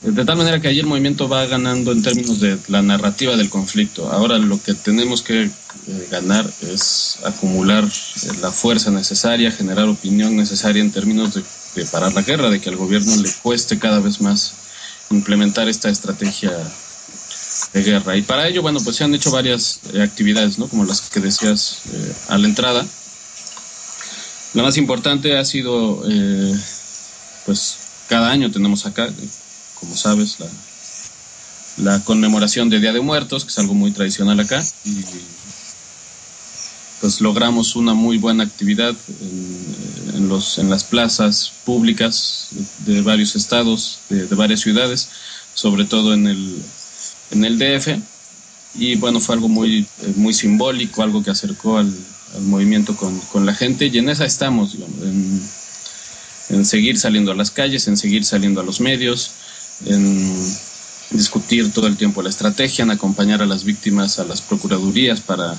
De tal manera que ahí el movimiento va ganando en términos de la narrativa del conflicto. Ahora lo que tenemos que eh, ganar es acumular eh, la fuerza necesaria, generar opinión necesaria en términos de, parar la guerra, de que al gobierno le cueste cada vez más implementar esta estrategia de guerra. Y para ello, bueno, pues se han hecho varias eh, actividades, ¿no? Como las que decías a la entrada. La más importante ha sido, eh, pues cada año tenemos acá, como sabes, la, conmemoración de Día de Muertos, que es algo muy tradicional acá, y pues logramos una muy buena actividad en las plazas públicas de varios estados, de, de varias ciudades, sobre todo en el, en el DF, y bueno, fue algo muy, eh, muy simbólico, algo que acercó al, al movimiento con, con la gente, y en esa estamos, en, en seguir saliendo a las calles, en seguir saliendo a los medios, en discutir todo el tiempo la estrategia, en acompañar a las víctimas a las procuradurías para,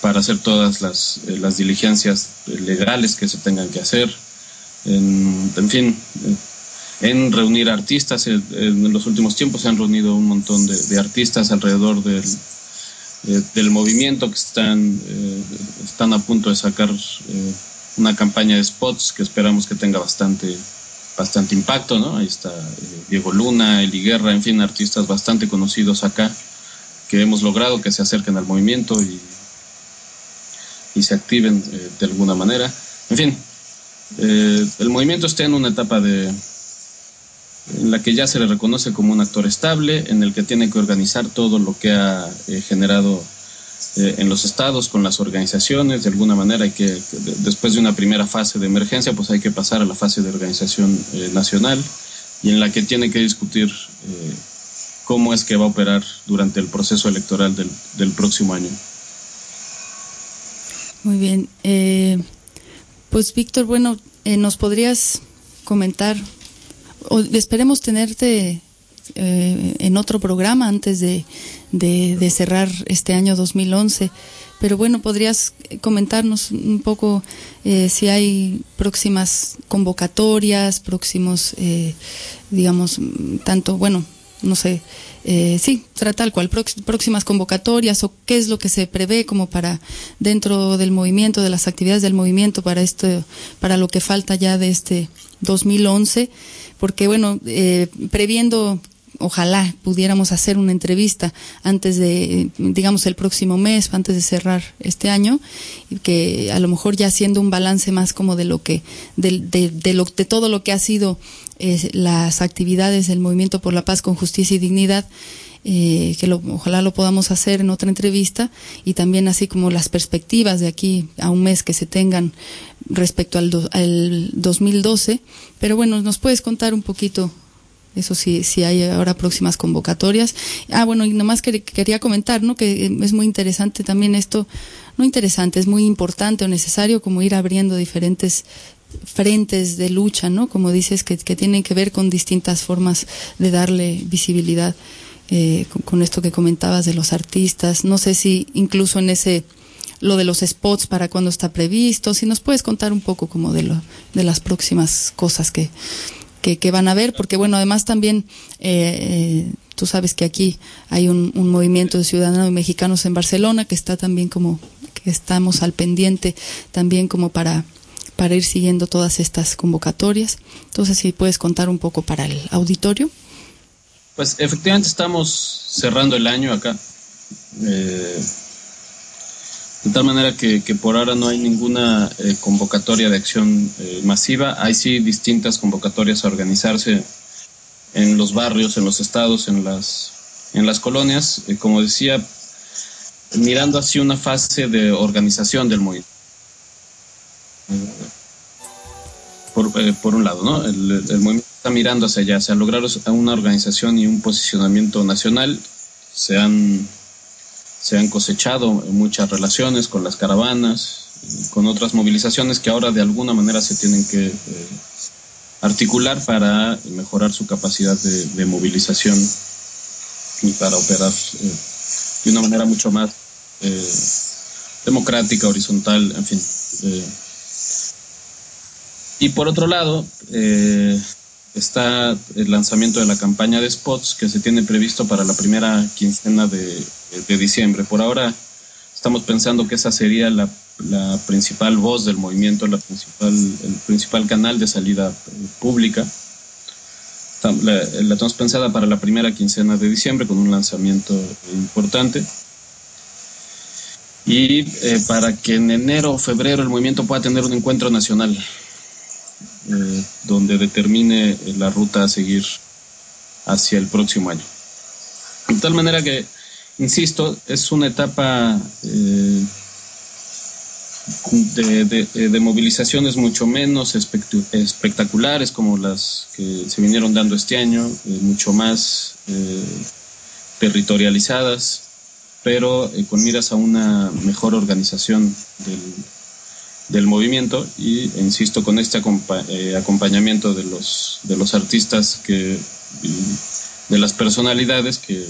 para hacer todas las, eh, las diligencias legales que se tengan que hacer, en, en fin, eh, en reunir artistas. En, en los últimos tiempos se han reunido un montón de artistas alrededor del, eh, del movimiento que están, eh, están a punto de sacar eh, una campaña de spots que esperamos que tenga bastante bastante impacto, ¿no? Ahí está Diego Luna, Eli Guerra, en fin, artistas bastante conocidos acá que hemos logrado que se acerquen al movimiento y, y se activen de alguna manera. En fin, el movimiento está en una etapa de en la que ya se le reconoce como un actor estable, en el que tiene que organizar todo lo que ha eh, generado eh, en los estados con las organizaciones, de alguna manera hay que, que de- después de una primera fase de emergencia, pues hay que pasar a la fase de organización eh, nacional y en la que tiene que discutir cómo es que va a operar durante el proceso electoral del, del próximo año. Muy bien. Pues Víctor, bueno, ¿nos podrías comentar, esperemos tenerte eh, en otro programa antes de, de- cerrar este año 2011, pero bueno, podrías comentarnos un poco eh, si hay próximas convocatorias, próximos, eh, digamos, tanto, bueno, no sé, eh, sí, tal cual, próximas convocatorias o qué es lo que se prevé como para dentro del movimiento, de las actividades del movimiento para esto, para lo que falta ya de este 2011, porque bueno, eh, previendo ojalá pudiéramos hacer una entrevista antes de, digamos, el próximo mes, antes de cerrar este año, que a lo mejor ya haciendo un balance más como de lo que, de, de, de lo, de todo lo que ha sido eh, las actividades del Movimiento por la Paz con Justicia y Dignidad, eh, que lo, ojalá lo podamos hacer en otra entrevista y también así como las perspectivas de aquí a un mes que se tengan respecto al, do- al 2012. Pero bueno, ¿nos puedes contar un poquito eso sí, si hay ahora próximas convocatorias. Ah, bueno, y nomás que- quería comentar, ¿no? Que eh, es muy interesante también esto, no interesante, es muy importante o necesario como ir abriendo diferentes frentes de lucha, ¿no? Como dices, que, que tienen que ver con distintas formas de darle visibilidad. Eh, con, esto que comentabas de los artistas, no sé si incluso en ese lo de los spots para cuando está previsto, si nos puedes contar un poco como de lo de las próximas cosas que, que, van a ver, porque bueno, además también eh, eh, tú sabes que aquí hay un, un movimiento de ciudadanos mexicanos en Barcelona que está también como estamos al pendiente también como para para ir siguiendo todas estas convocatorias. Entonces, si puedes contar un poco para el auditorio. Pues efectivamente estamos cerrando el año acá. Eh, de tal manera que, que por ahora no hay ninguna eh, convocatoria de acción eh, masiva. Hay sí distintas convocatorias a organizarse en los barrios, en los estados, en las, en las colonias. Como decía, mirando así una fase de organización del movimiento. Por, eh, por un lado, ¿no? El, movimiento está mirando hacia allá, hacia lograr una organización y un posicionamiento nacional. Se han, se han cosechado muchas relaciones con las caravanas, con otras movilizaciones que ahora de alguna manera se tienen que eh, articular para mejorar su capacidad de, movilización y para operar eh, de una manera mucho más eh, democrática, horizontal, en fin. Y por otro lado, eh, está el lanzamiento de la campaña de spots que se tiene previsto para la primera quincena de, de diciembre. Por ahora estamos pensando que esa sería la, la principal voz del movimiento, la principal, el principal canal de salida eh, pública. La, la tenemos pensada para la primera quincena de diciembre con un lanzamiento importante. Y eh, para que en enero o febrero el movimiento pueda tener un encuentro nacional eh, donde determine la ruta a seguir hacia el próximo año. De tal manera que, insisto, es una etapa eh, de, movilizaciones mucho menos espectaculares como las que se vinieron dando este año, eh, mucho más territorializadas, pero con miras a una mejor organización del, del movimiento y, e insisto, con este acompa- eh, acompañamiento de los, de los artistas que, de las personalidades que,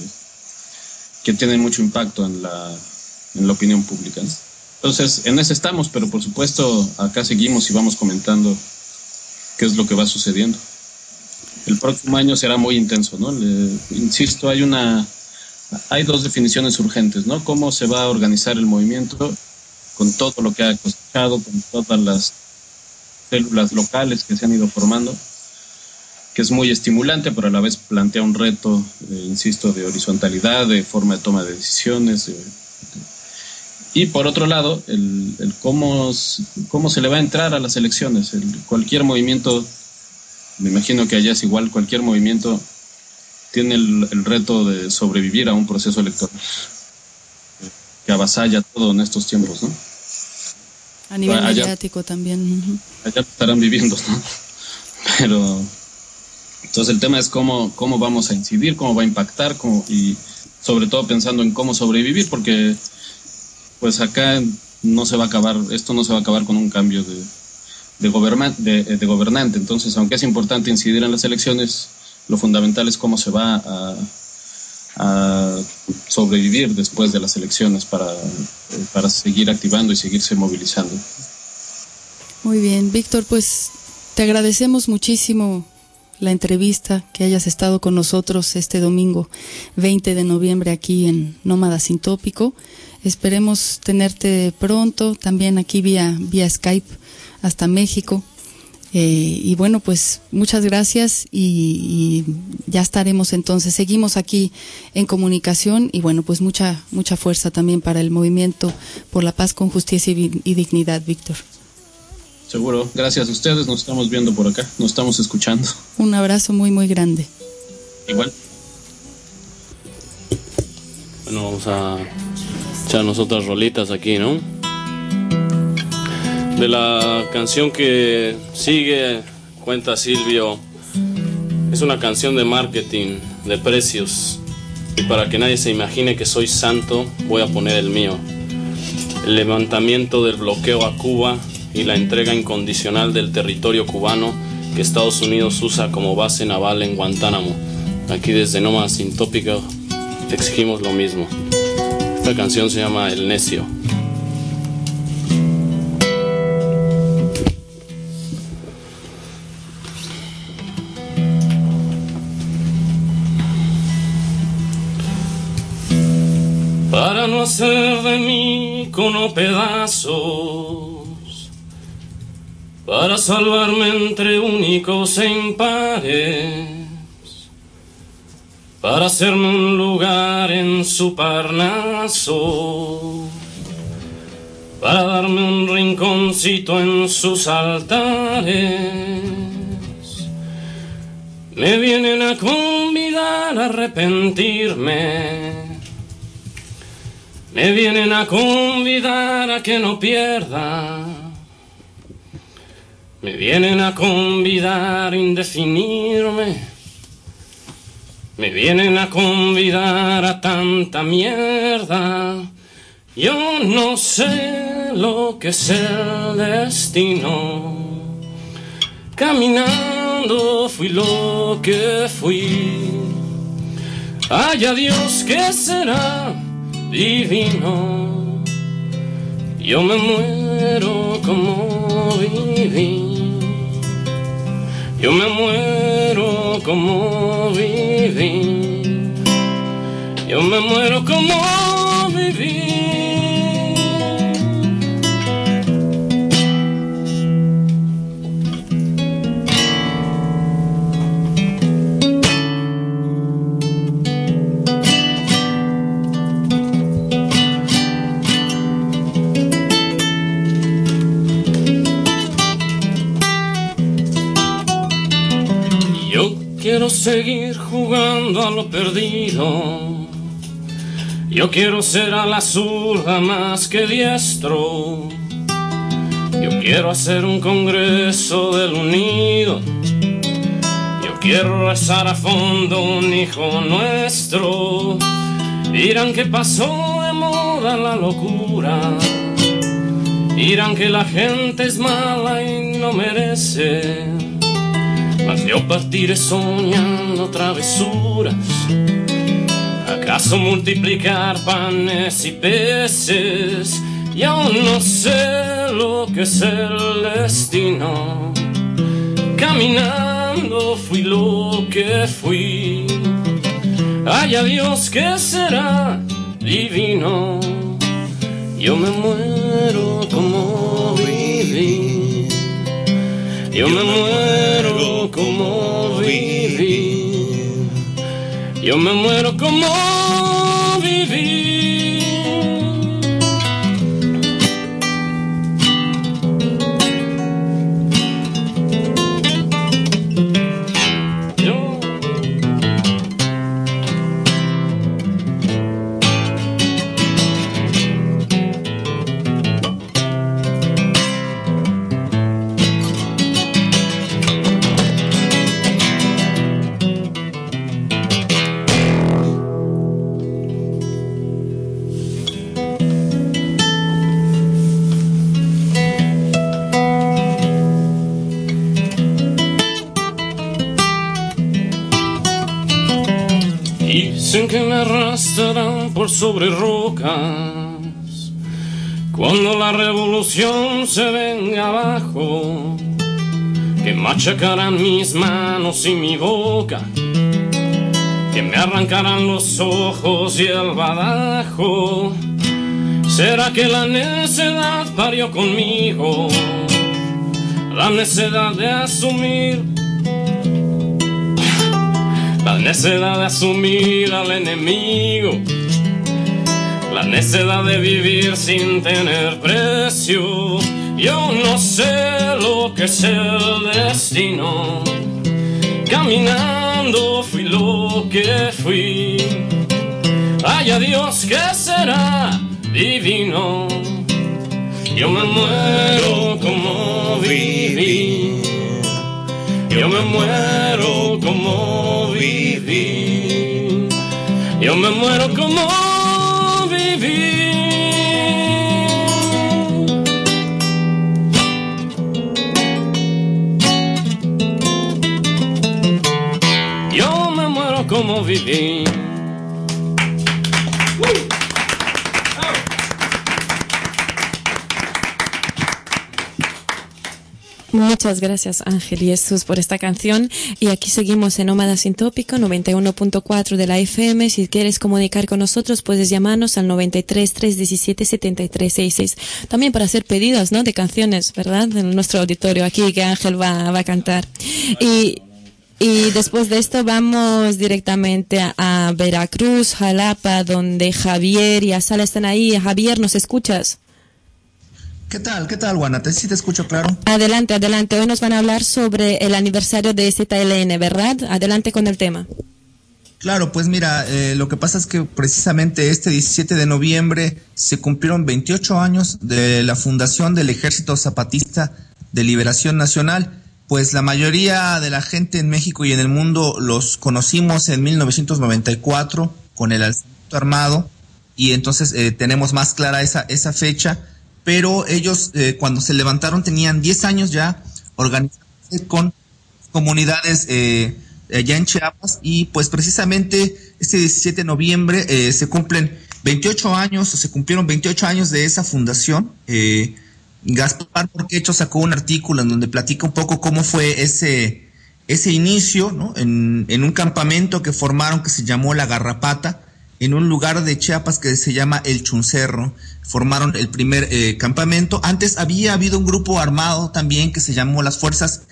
que tienen mucho impacto en la, en la opinión pública. Entonces, en ese estamos, pero por supuesto acá seguimos y vamos comentando qué es lo que va sucediendo. El próximo año será muy intenso, ¿no? Insisto, hay una hay dos definiciones urgentes, ¿no? Cómo se va a organizar el movimiento con todo lo que ha cosechado, con todas las células locales que se han ido formando, que es muy estimulante, pero a la vez plantea un reto, eh, insisto, de horizontalidad, de forma de toma de decisiones. de- y por otro lado, el, el cómo, cómo se le va a entrar a las elecciones. El- cualquier movimiento, me imagino que allá es igual, cualquier movimiento tiene el, el reto de sobrevivir a un proceso electoral que avasalla todo en estos tiempos, ¿no? A nivel mediático también. allá estarán viviendo, ¿no? Pero entonces el tema es cómo, cómo vamos a incidir, cómo va a impactar cómo- y sobre todo pensando en cómo sobrevivir, porque pues acá no se va a acabar, esto no se va a acabar con un cambio de, de, goberna- de, de gobernante. Entonces, aunque es importante incidir en las elecciones, lo fundamental es cómo se va a, a sobrevivir después de las elecciones para, para seguir activando y seguirse movilizando. Muy bien, Víctor, pues te agradecemos muchísimo la entrevista, que hayas estado con nosotros este domingo 20 de noviembre aquí en Nómada Sin Tópico. Esperemos tenerte pronto, también aquí vía, vía Skype hasta México. Eh, y bueno, pues muchas gracias y, y ya estaremos entonces. Seguimos aquí en comunicación y bueno, pues mucha, mucha fuerza también para el movimiento por la paz con justicia y, y dignidad, Víctor. Seguro, gracias a ustedes, nos estamos viendo por acá, nos estamos escuchando. Un abrazo muy, muy grande. Igual. Bueno, vamos a echarnos otras rolitas aquí, ¿no? De la canción que sigue, cuenta Silvio, es una canción de marketing, de precios. Y para que nadie se imagine que soy santo, voy a poner el mío. El levantamiento del bloqueo a Cuba y la entrega incondicional del territorio cubano que Estados Unidos usa como base naval en Guantánamo. Aquí desde Nómada Sin Tópico exigimos lo mismo. Esta canción se llama El Necio. Para no hacer de mí cono pedazos, para salvarme entre únicos e impares, para hacerme un lugar en su parnaso, para darme un rinconcito en sus altares. Me vienen a convidar a arrepentirme. Me vienen a convidar a que no pierda. Me vienen a convidar a indefinirme. Me vienen a convidar a tanta mierda. Yo no sé lo que es el destino. Caminando fui lo que fui. Haya Dios que será divino. Yo me muero como viví. Yo me muero como viví. Yo me muero como viví. Quiero seguir jugando a lo perdido. Yo quiero ser a la zurda más que diestro. Yo quiero hacer un congreso del unido. Yo quiero rezar a fondo un hijo nuestro. Dirán que pasó de moda la locura. Dirán que la gente es mala y no merece. Mas yo partiré soñando travesuras. ¿Acaso multiplicar panes y peces? Y aún no sé lo que es el destino. Caminando fui lo que fui. Ay, Dios, ¿qué será divino? Yo me muero como viví. Yo me muero como viví. Yo me muero como viví. Sobre rocas cuando la revolución se venga abajo, que machacarán mis manos y mi boca, que me arrancarán los ojos y el badajo. ¿Será que la necedad parió conmigo? La necedad de asumir la necedad de asumir al enemigo, la necedad de vivir sin tener precio. Yo no sé lo que es el destino. Caminando fui lo que fui. Ay, Dios, ¿qué será divino? Yo me muero como viví. Yo me muero como viví. Yo me muero como viví. Yo me muero como viví. Gracias Ángel y Jesús por esta canción y aquí seguimos en Nómada Sin Tópico 91.4 de la FM. Si quieres comunicar con nosotros puedes llamarnos al 93 317 7366. También para hacer pedidos ¿no? de canciones, ¿verdad? En nuestro auditorio aquí que Ángel va, a cantar. Y, y después de esto vamos directamente a Veracruz, Jalapa, donde Javier y Asala están ahí. Javier, ¿nos escuchas? ¿Qué tal? ¿Qué tal, Juana? ¿Te, sí te escucho claro? Adelante, adelante. Hoy nos van a hablar sobre el aniversario de ZLN, ¿verdad? Adelante con el tema. Claro, pues mira, eh, lo que pasa es que precisamente este 17 de noviembre se cumplieron 28 años de la fundación del Ejército Zapatista de Liberación Nacional. Pues la mayoría de la gente en México y en el mundo los conocimos en 1994 con el alzamiento armado y entonces eh, tenemos más clara esa, esa fecha pero ellos eh, cuando se levantaron tenían 10 años ya organizándose con comunidades eh, allá en Chiapas y pues precisamente este 17 de noviembre eh, se cumplen 28 años, o se cumplieron 28 años de esa fundación. Gaspar Porquecho sacó un artículo en donde platica un poco cómo fue ese, ese inicio, en un campamento que formaron que se llamó La Garrapata, en un lugar de Chiapas que se llama El Chuncerro. Formaron el primer eh, campamento. Antes había habido un grupo armado también que se llamó las Fuerzas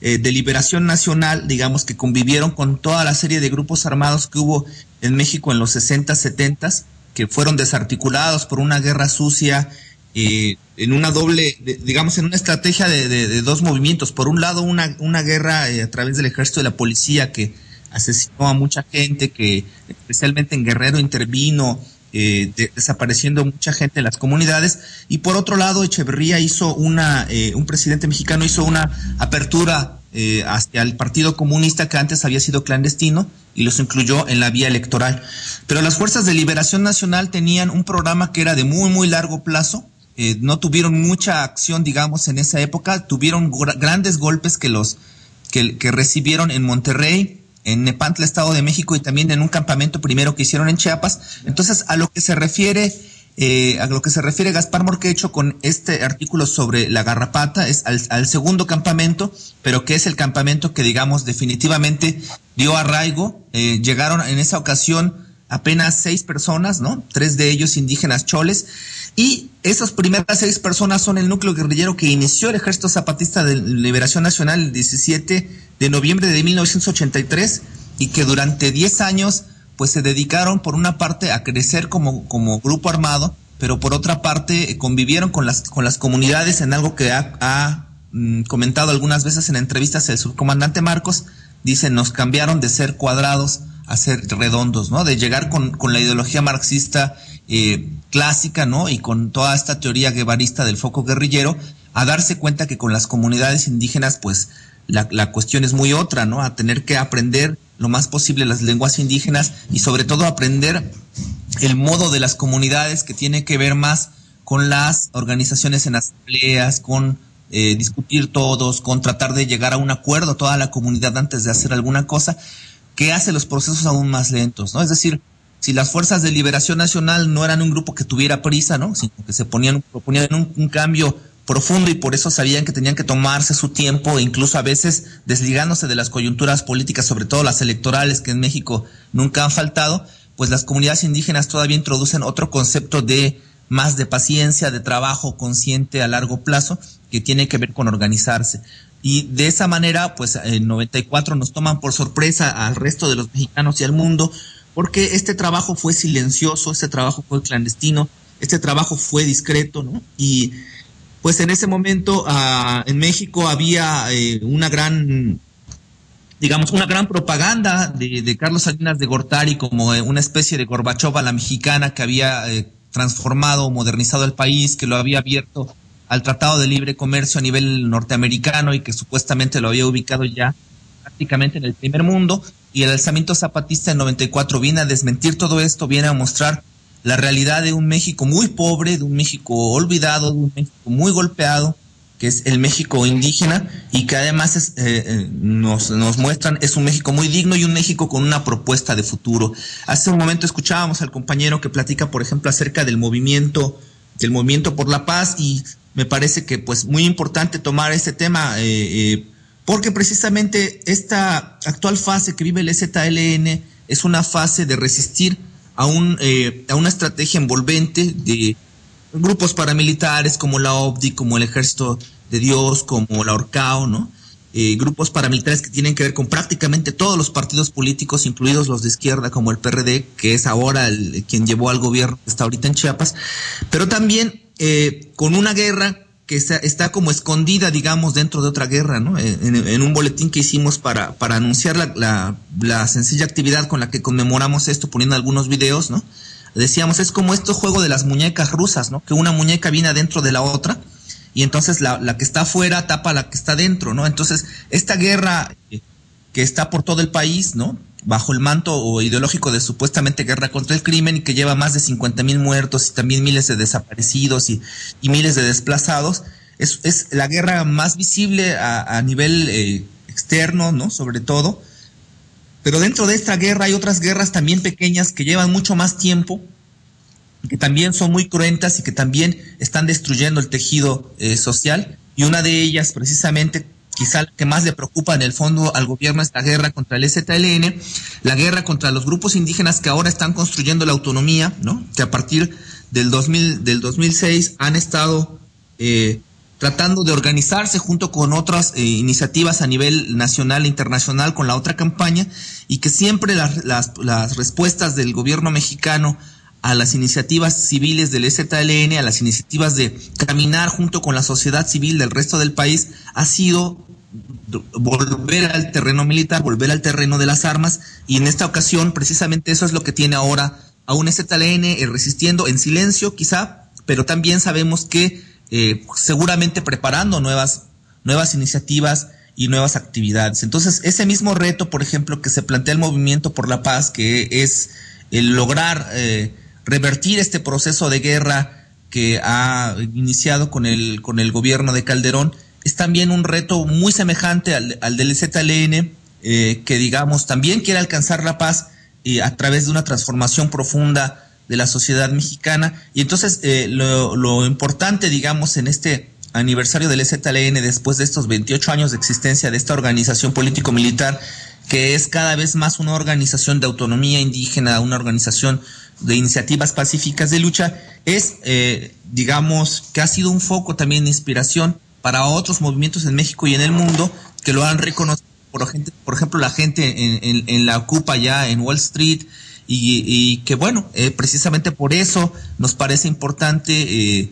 eh, de Liberación Nacional, digamos que convivieron con toda la serie de grupos armados que hubo en México en los 60, 70, que fueron desarticulados por una guerra sucia, eh, en una doble, de- digamos, en una estrategia de, de- de dos movimientos. Por un lado, una, una guerra eh, a través del ejército de la policía que asesinó a mucha gente, que especialmente en Guerrero intervino, eh, de- desapareciendo mucha gente en las comunidades. Y por otro lado, Echeverría hizo una, eh, un presidente mexicano hizo una apertura eh, hacia el Partido Comunista que antes había sido clandestino y los incluyó en la vía electoral. Pero las Fuerzas de Liberación Nacional tenían un programa que era de muy, muy largo plazo. Eh, no tuvieron mucha acción, digamos, en esa época. Tuvieron gra- grandes golpes que los que, que recibieron en Monterrey, en Nepantla, Estado de México, y también en un campamento primero que hicieron en Chiapas. Entonces, a lo que se refiere, eh, a lo que se refiere Gaspar Morquecho con este artículo sobre la garrapata, es al, al segundo campamento, pero que es el campamento que, digamos, definitivamente dio arraigo. Eh, llegaron en esa ocasión apenas seis personas, ¿no? Tres de ellos indígenas choles. Y esas primeras seis personas son el núcleo guerrillero que inició el Ejército Zapatista de Liberación Nacional el 17 de noviembre de 1983 y que durante 10 años pues se dedicaron por una parte a crecer como, como grupo armado, pero por otra parte eh, convivieron con las, con las comunidades en algo que ha, ha mm, comentado algunas veces en entrevistas el subcomandante Marcos, dice, nos cambiaron de ser cuadrados a ser redondos, ¿no? De llegar con, con la ideología marxista eh, clásica, ¿no? Y con toda esta teoría guevarista del foco guerrillero, a darse cuenta que con las comunidades indígenas, pues la, la cuestión es muy otra, ¿no? A tener que aprender lo más posible las lenguas indígenas y sobre todo aprender el modo de las comunidades que tiene que ver más con las organizaciones en asambleas, con eh, discutir todos, con tratar de llegar a un acuerdo toda la comunidad antes de hacer alguna cosa, que hace los procesos aún más lentos, ¿no? Es decir, si las fuerzas de liberación nacional no eran un grupo que tuviera prisa, ¿no? Sino que se ponían, proponían un, un cambio profundo y por eso sabían que tenían que tomarse su tiempo e incluso a veces desligándose de las coyunturas políticas, sobre todo las electorales que en México nunca han faltado, pues las comunidades indígenas todavía introducen otro concepto de más de paciencia, de trabajo consciente a largo plazo, que tiene que ver con organizarse. Y de esa manera, pues en 94 nos toman por sorpresa al resto de los mexicanos y al mundo, porque este trabajo fue silencioso, este trabajo fue clandestino, este trabajo fue discreto, ¿no? Y pues en ese momento uh, en México había eh, una gran, digamos, una gran propaganda de, Carlos Salinas de Gortari como eh, una especie de Gorbachov a la mexicana que había eh, transformado, modernizado el país, que lo había abierto al Tratado de Libre Comercio a nivel norteamericano y que supuestamente lo había ubicado ya prácticamente en el primer mundo. Y el alzamiento zapatista en 94 viene a desmentir todo esto, viene a mostrar la realidad de un México muy pobre, de un México olvidado, de un México muy golpeado, que es el México indígena y que además es, eh, nos, nos muestran es un México muy digno y un México con una propuesta de futuro. Hace un momento escuchábamos al compañero que platica, por ejemplo, acerca del movimiento, del movimiento por la paz y me parece que pues muy importante tomar este tema eh, eh, porque precisamente esta actual fase que vive el ZLN es una fase de resistir a, un, eh, a una estrategia envolvente de grupos paramilitares como la OVDI, como el Ejército de Dios, como la ORCAO, ¿no? Eh, grupos paramilitares que tienen que ver con prácticamente todos los partidos políticos, incluidos los de izquierda, como el PRD, que es ahora el, quien llevó al gobierno está ahorita en Chiapas, pero también eh, con una guerra que está, está, como escondida, digamos, dentro de otra guerra, ¿no? En, un boletín que hicimos para, para anunciar la, la, la, sencilla actividad con la que conmemoramos esto, poniendo algunos videos, ¿no? Decíamos, es como este juego de las muñecas rusas, ¿no? Que una muñeca viene adentro de la otra y entonces la, la que está afuera tapa a la que está dentro, ¿no? Entonces, esta guerra que está por todo el país, ¿no? Bajo el manto ideológico de supuestamente guerra contra el crimen y que lleva más de 50 mil muertos y también miles de desaparecidos y, miles de desplazados, es, es, la guerra más visible a, a nivel eh, externo, ¿no? Sobre todo. Pero dentro de esta guerra hay otras guerras también pequeñas que llevan mucho más tiempo, que también son muy cruentas y que también están destruyendo el tejido eh, social. Y una de ellas, precisamente, quizá lo que más le preocupa en el fondo al gobierno es la guerra contra el ZLN, la guerra contra los grupos indígenas que ahora están construyendo la autonomía, ¿no? Que a partir del 2000, del 2006 han estado eh, tratando de organizarse junto con otras eh, iniciativas a nivel nacional e internacional con la otra campaña y que siempre las, respuestas del gobierno mexicano a las iniciativas civiles del ZLN, a las iniciativas de caminar junto con la sociedad civil del resto del país, ha sido volver al terreno militar, volver al terreno de las armas, y en esta ocasión precisamente eso es lo que tiene ahora a un ZLN eh, resistiendo en silencio quizá, pero también sabemos que eh, seguramente preparando nuevas, nuevas iniciativas y nuevas actividades. Entonces, ese mismo reto, por ejemplo, que se plantea el movimiento por la paz, que es el lograr eh, revertir este proceso de guerra que ha iniciado con el, con el gobierno de Calderón, es también un reto muy semejante al, al del ZLN, eh, que digamos también quiere alcanzar la paz eh, a través de una transformación profunda de la sociedad mexicana. Y entonces eh, lo, lo importante, digamos, en este aniversario del ZLN, después de estos 28 años de existencia de esta organización político-militar, que es cada vez más una organización de autonomía indígena, una organización de iniciativas pacíficas de lucha, es, eh, digamos, que ha sido un foco también de inspiración para otros movimientos en México y en el mundo que lo han reconocido, por, gente, por ejemplo, la gente en, la Ocupa ya en Wall Street, y, y que bueno, eh, precisamente por eso nos parece importante eh,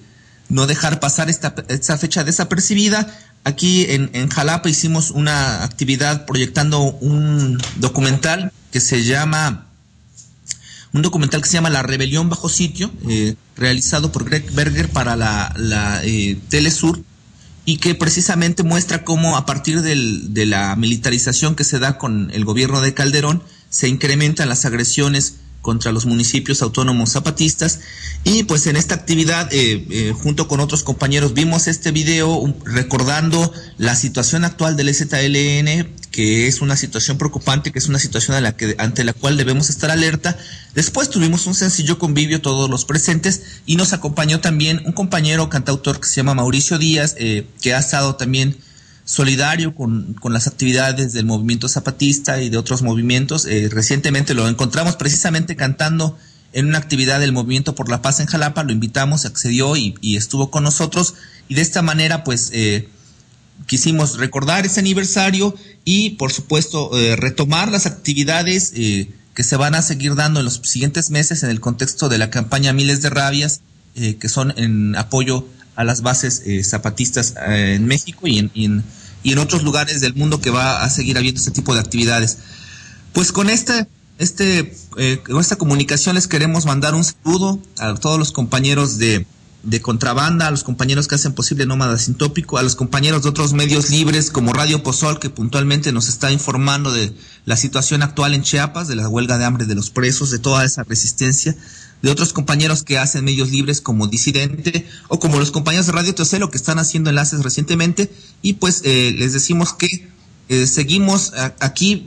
no dejar pasar esta, esta fecha desapercibida. Aquí en, en Jalapa hicimos una actividad proyectando un documental que se llama un documental que se llama La Rebelión Bajo Sitio, eh, realizado por Greg Berger para la, eh, Telesur, y que precisamente muestra cómo a partir de la militarización que se da con el gobierno de Calderón, se incrementan las agresiones contra los municipios autónomos zapatistas. Y pues en esta actividad eh, eh, junto con otros compañeros vimos este video recordando la situación actual del ZLN que es una situación preocupante que es una situación ante la cual debemos estar alerta. Después tuvimos un sencillo convivio todos los presentes y nos acompañó también un compañero cantautor que se llama Mauricio Díaz eh, que ha estado también solidario con, con, las actividades del movimiento zapatista y de otros movimientos. Eh, recientemente lo encontramos precisamente cantando en una actividad del Movimiento por la Paz en Jalapa, lo invitamos, accedió y, y estuvo con nosotros y de esta manera pues eh, quisimos recordar ese aniversario y por supuesto eh, retomar las actividades eh, que se van a seguir dando en los siguientes meses en el contexto de la campaña Miles de Rabias, que son en apoyo a las bases eh, zapatistas eh, en México y en, y, en, otros lugares del mundo que va a seguir habiendo este tipo de actividades. Pues con esta, este, eh, con esta comunicación les queremos mandar un saludo a todos los compañeros de, de contrabanda, a los compañeros que hacen posible Nómada Sin Tópico, a los compañeros de otros medios libres como Radio Pozol, que puntualmente nos está informando de la situación actual en Chiapas, de la huelga de hambre de los presos, de toda esa resistencia de otros compañeros que hacen medios libres como Disidente o como los compañeros de Radio Teocelo que están haciendo enlaces recientemente y pues eh, les decimos que eh, seguimos aquí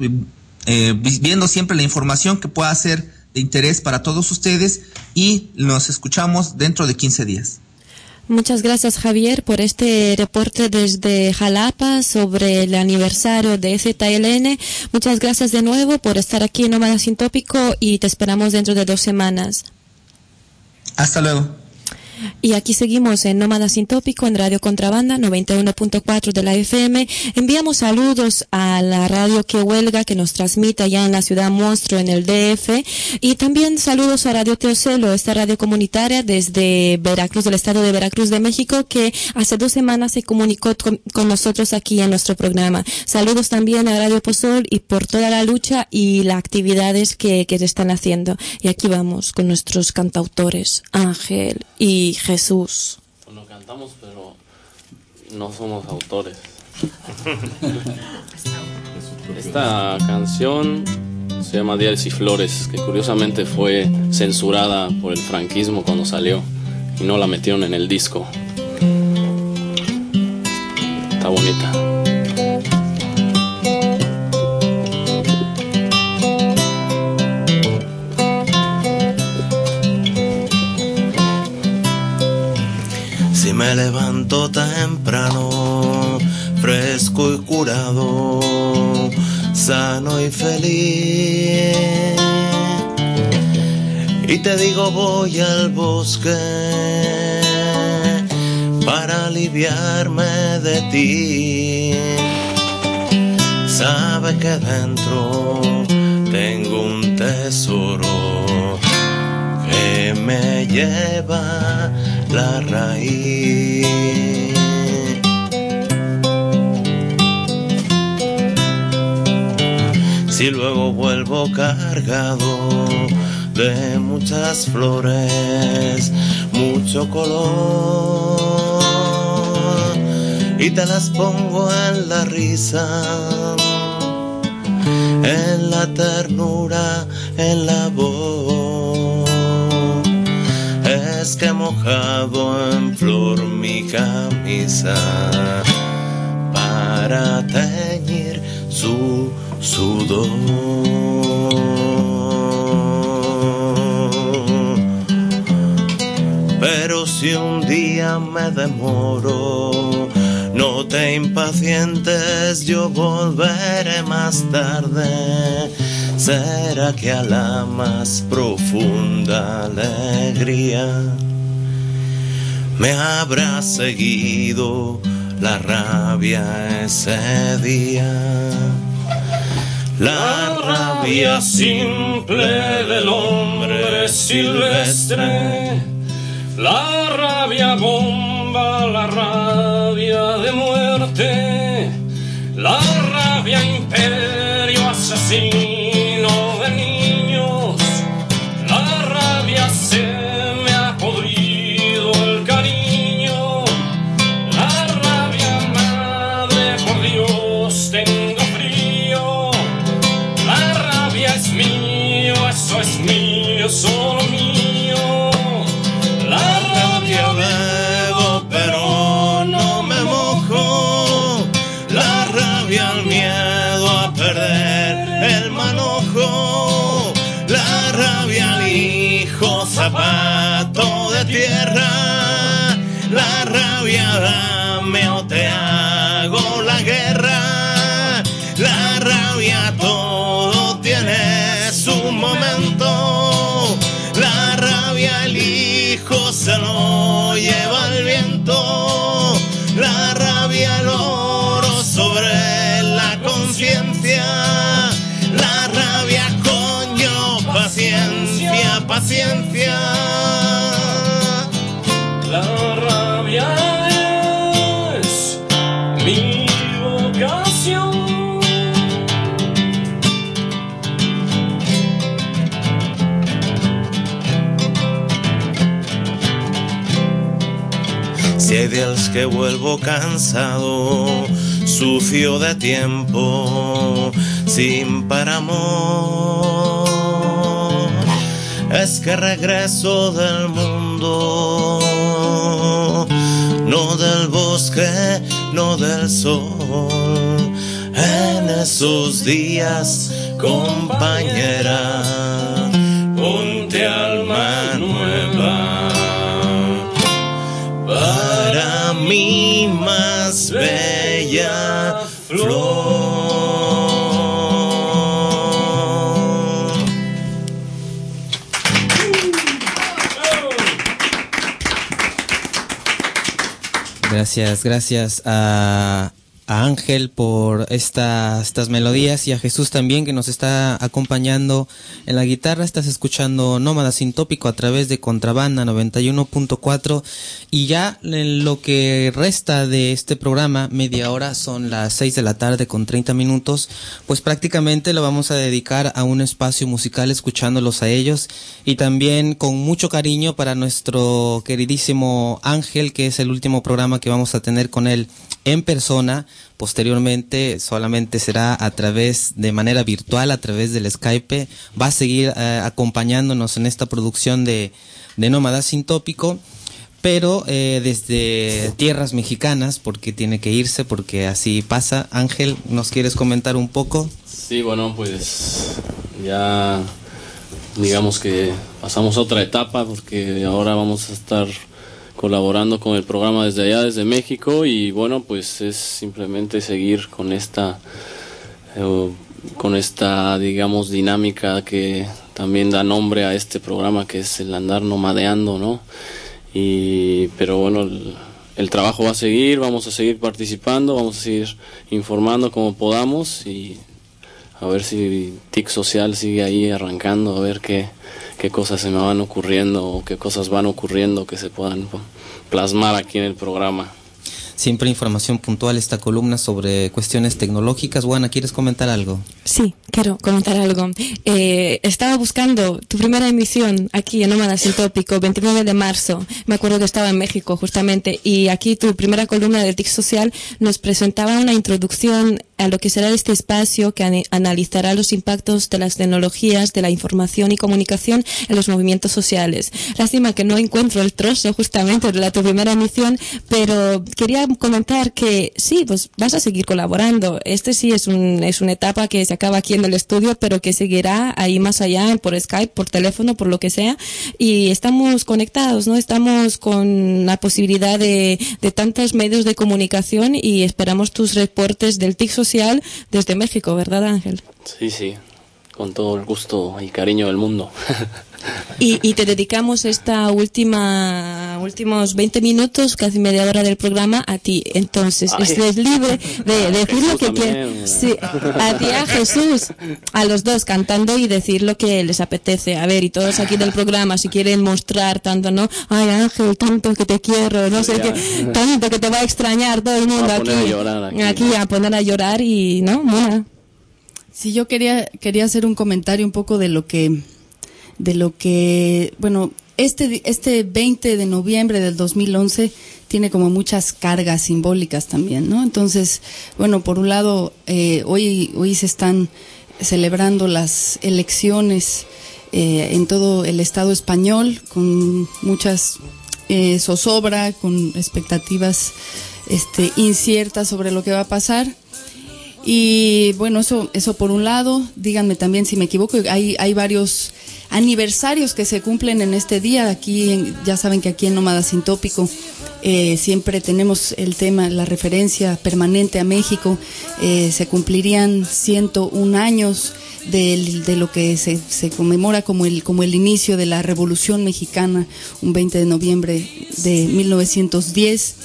eh, viendo siempre la información que pueda ser de interés para todos ustedes y nos escuchamos dentro de 15 días. Muchas gracias Javier por este reporte desde Jalapa sobre el aniversario de ZLN. Muchas gracias de nuevo por estar aquí en Nómada Sin Tópico y te esperamos dentro de dos semanas. Hasta luego. Y aquí seguimos en Nómada Sin Tópico, en Radio Contrabanda 91.4 de la FM. Enviamos saludos a la radio que huelga, que nos transmite allá en la ciudad monstruo, en el DF. Y también saludos a Radio Teocelo, esta radio comunitaria desde Veracruz, del estado de Veracruz de México, que hace dos semanas se comunicó con, con nosotros aquí en nuestro programa. Saludos también a Radio Pozol y por toda la lucha y las actividades que, que se están haciendo. Y aquí vamos con nuestros cantautores, Ángel y Jesús. Bueno, cantamos, pero no somos autores. Esta canción se llama Días y Flores, que curiosamente fue censurada por el franquismo cuando salió y no la metieron en el disco. Está bonita. Me levanto temprano, fresco y curado, sano y feliz. Y te digo voy al bosque para aliviarme de ti. Sabe que dentro tengo un tesoro que me lleva la raíz. Si luego vuelvo cargado de muchas flores, mucho color, y te las pongo en la risa, en la ternura, en la voz que he mojado en flor mi camisa para teñir su sudor. Pero si un día me demoro, no te impacientes, yo volveré más tarde. Será que a la más profunda alegría me habrá seguido la rabia ese día. La rabia simple del hombre silvestre, la rabia bomba, la rabia de muerte, la rabia imperio asesino paciencia. La rabia es mi vocación. Si hay días que vuelvo cansado, sucio de tiempo, sin par amor, es que regreso del mundo, no del bosque, no del sol. En esos días, compañera, Ponte alma nueva. para mí más bella flor. Gracias, gracias a, a Ángel por esta- estas melodías y a Jesús también que nos está acompañando en la guitarra. Estás escuchando Nómada Sin Tópico a través de Contrabanda 91.4 y ya lo que resta de este programa, media hora, son las 6 de la tarde con 30 minutos, pues prácticamente lo vamos a dedicar a un espacio musical escuchándolos a ellos y también con mucho cariño para nuestro queridísimo Ángel, que es el último programa que vamos a tener con él en persona. Posteriormente solamente será a través de manera virtual, a través del Skype. Va a seguir eh, acompañándonos en esta producción de, de Nómada Sin Tópico, pero eh, desde tierras mexicanas, porque tiene que irse, porque así pasa. Ángel, ¿nos quieres comentar un poco? Sí, bueno, pues ya digamos que pasamos a otra etapa porque ahora vamos a estar colaborando con el programa desde allá, desde México y bueno, pues es simplemente seguir con esta eh, con esta digamos dinámica que también da nombre a este programa que es el andar nomadeando, ¿no? Y pero bueno, el, trabajo va a seguir, vamos a seguir participando, vamos a seguir informando como podamos y a ver si TIC Social sigue ahí arrancando, a ver qué, qué cosas se me van ocurriendo o qué cosas van ocurriendo que se puedan plasmar aquí en el programa. Siempre información puntual esta columna sobre cuestiones tecnológicas. Juana, ¿quieres comentar algo? Sí, quiero comentar algo. Eh, estaba buscando tu primera emisión aquí en Nómada Sin Tópico, 29 de marzo. Me acuerdo que estaba en México justamente y aquí tu primera columna del TIC Social nos presentaba una introducción a lo que será este espacio que analizará los impactos de las tecnologías, de la información y comunicación en los movimientos sociales. Lástima que no encuentro el trozo justamente de la tu primera emisión, pero quería comentar que sí, pues vas a seguir colaborando. Este sí es, un, es una etapa que se acaba aquí en el estudio, pero que seguirá ahí más allá, por Skype, por teléfono, por lo que sea. Y estamos conectados, ¿no? Estamos con la posibilidad de, de tantos medios de comunicación y esperamos tus reportes del TIC social desde México, ¿verdad, Ángel? Sí, sí, con todo el gusto y cariño del mundo. Y, y te dedicamos esta última, últimos 20 minutos, casi media hora del programa a ti. Entonces, estés libre de decir lo que quieras. Sí, a ti, a Jesús, a los dos cantando y decir lo que les apetece. A ver, y todos aquí del programa, si quieren mostrar tanto, ¿no? Ay, Ángel, tanto que te quiero, no sé Ya. qué, tanto que te va a extrañar todo el mundo a aquí. poner a llorar aquí. Aquí a poner a llorar y, ¿no? Mona. Sí, yo quería, quería hacer un comentario un poco de lo que, de lo que, bueno, este, este 20 de noviembre del 2011 tiene como muchas cargas simbólicas también, ¿no? Entonces, bueno, por un lado, eh, hoy, hoy se están celebrando las elecciones eh, en todo el Estado español con muchas eh, zozobra, con expectativas este, inciertas sobre lo que va a pasar. Y bueno, eso, eso por un lado, díganme también si me equivoco, hay, hay varios aniversarios que se cumplen en este día. Aquí, en- ya saben que aquí en Nómada Sin Tópico eh, siempre tenemos el tema, la referencia permanente a México. Eh, se cumplirían 101 años del- de, lo que se, se conmemora como el, como el inicio de la Revolución Mexicana, un 20 de noviembre de 1910.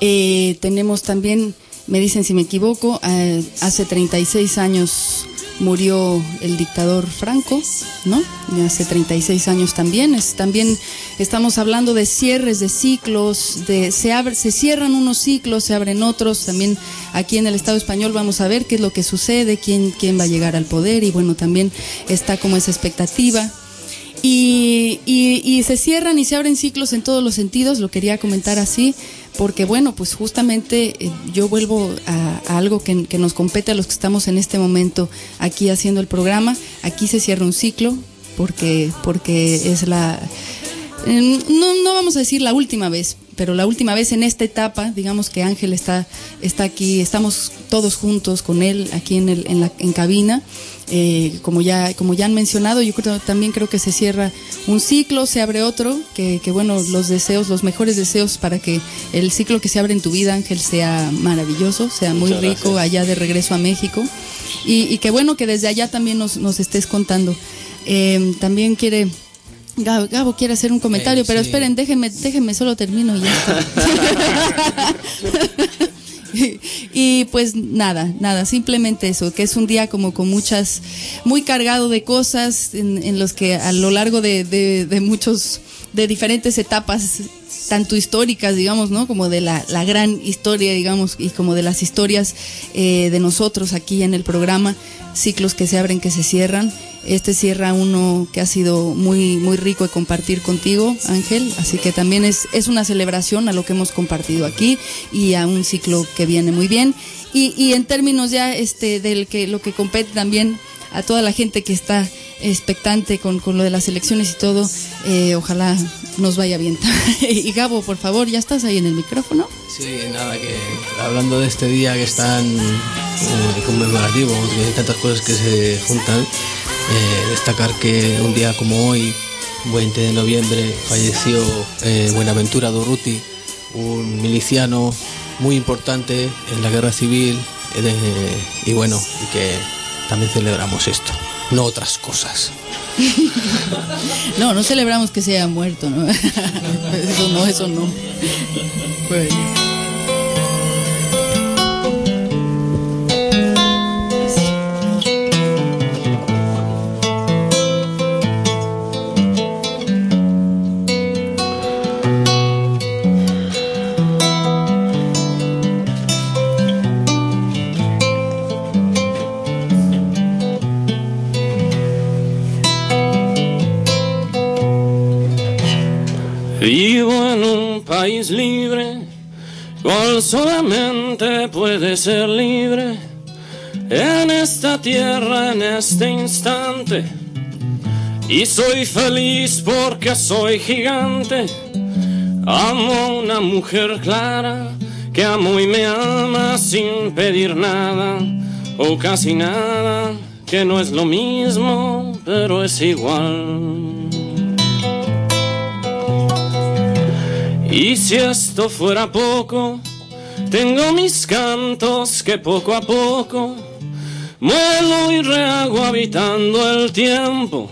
Eh, tenemos también, me dicen si me equivoco, eh, hace 36 años murió el dictador Franco, ¿no? Y hace 36 años también. Es, también estamos hablando de cierres de ciclos, de se abre, se cierran unos ciclos, se abren otros. También aquí en el Estado español vamos a ver qué es lo que sucede, quién quién va a llegar al poder y bueno, también está como esa expectativa. Y, y, y se cierran y se abren ciclos en todos los sentidos, lo quería comentar así, porque bueno, pues justamente eh, yo vuelvo a, algo que, nos compete a los que estamos en este momento aquí haciendo el programa. Aquí se cierra un ciclo, porque, porque es la, no, no vamos a decir la última vez, pero la última vez en esta etapa, digamos que Ángel está, está aquí, estamos todos juntos con él aquí en, el, en, la, en cabina. Eh, como ya como ya han mencionado, yo creo, también creo que se cierra un ciclo, se abre otro, que, que bueno, los deseos, los mejores deseos para que el ciclo que se abre en tu vida, Ángel, sea maravilloso, sea muy Muchas rico gracias. allá de regreso a México. Y, y que bueno que desde allá también nos, nos estés contando. Eh, también quiere Gabo, Gabo quiere hacer un comentario, Eh, pero sí. esperen, déjenme, déjenme solo termino y ya está. y, pues nada, nada, simplemente eso, que es un día como con muchas, muy cargado de cosas en, en los que a lo largo de, de, de muchos, de diferentes etapas, tanto históricas, digamos, ¿no? Como de la, la gran historia, digamos, y como de las historias eh, de nosotros aquí en el programa, ciclos que se abren, que se cierran. Este cierra uno que ha sido muy, muy rico de compartir contigo, Ángel. Así que también es, es una celebración a lo que hemos compartido aquí y a un ciclo que viene muy bien. Y, y en términos ya este del que lo que compete también a toda la gente que está expectante con, con lo de las elecciones y todo, eh, ojalá nos vaya bien. y Gabo, por favor, ¿ya estás ahí en el micrófono? Sí, nada, que hablando de este día que es tan eh, conmemorativo, hay tantas cosas que se juntan, eh, destacar que un día como hoy, 20 de noviembre, falleció Buenaventura Durruti, un miliciano muy importante en la guerra civil, y bueno, que también celebramos esto, no otras cosas. No, no celebramos que se haya muerto, ¿no? Eso no, eso no. Bueno. Vivo en un país libre, cual solamente puede ser libre. en esta tierra en este instante. Y soy feliz porque soy gigante. Amo a una mujer clara que amo y me ama sin pedir nada o casi nada, que no es lo mismo, pero es igual. Y si esto fuera poco, tengo mis cantos que poco a poco muelo y rehago habitando el tiempo.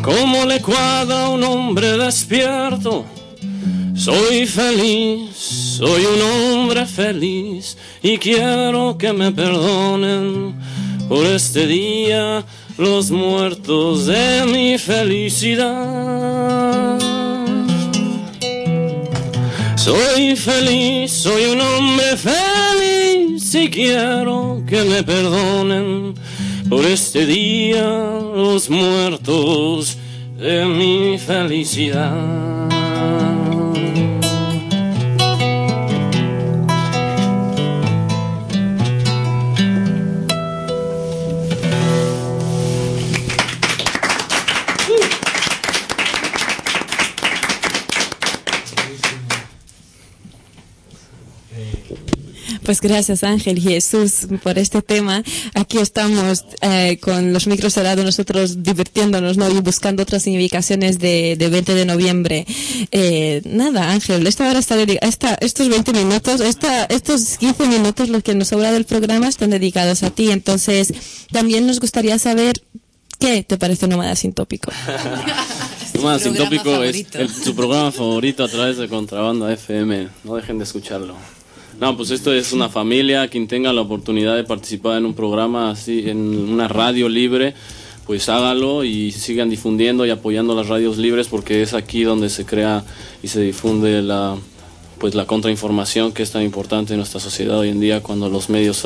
Como le cuadra a un hombre despierto, soy feliz, soy un hombre feliz y quiero que me perdonen por este día los muertos de mi felicidad. Soy feliz, soy un hombre feliz y quiero que me perdonen por este día los muertos de mi felicidad. Pues gracias Ángel y Jesús por este tema. Aquí estamos eh, con los micros cerrados nosotros divirtiéndonos ¿no? y buscando otras significaciones de, de 20 de noviembre. Eh, nada Ángel, esta hora está, esta, estos 20 minutos, esta, estos 15 minutos los que nos sobra del programa están dedicados a ti. Entonces también nos gustaría saber qué te parece Nómada Sin Tópico. Nómada Sin programa Tópico es el- su programa favorito a través de Contrabanda FM. No dejen de escucharlo. No, pues esto es una familia. Quien tenga la oportunidad de participar en un programa así, en una radio libre, pues hágalo y sigan difundiendo y apoyando las radios libres porque es aquí donde se crea y se difunde la pues la contrainformación que es tan importante en nuestra sociedad hoy en día cuando los medios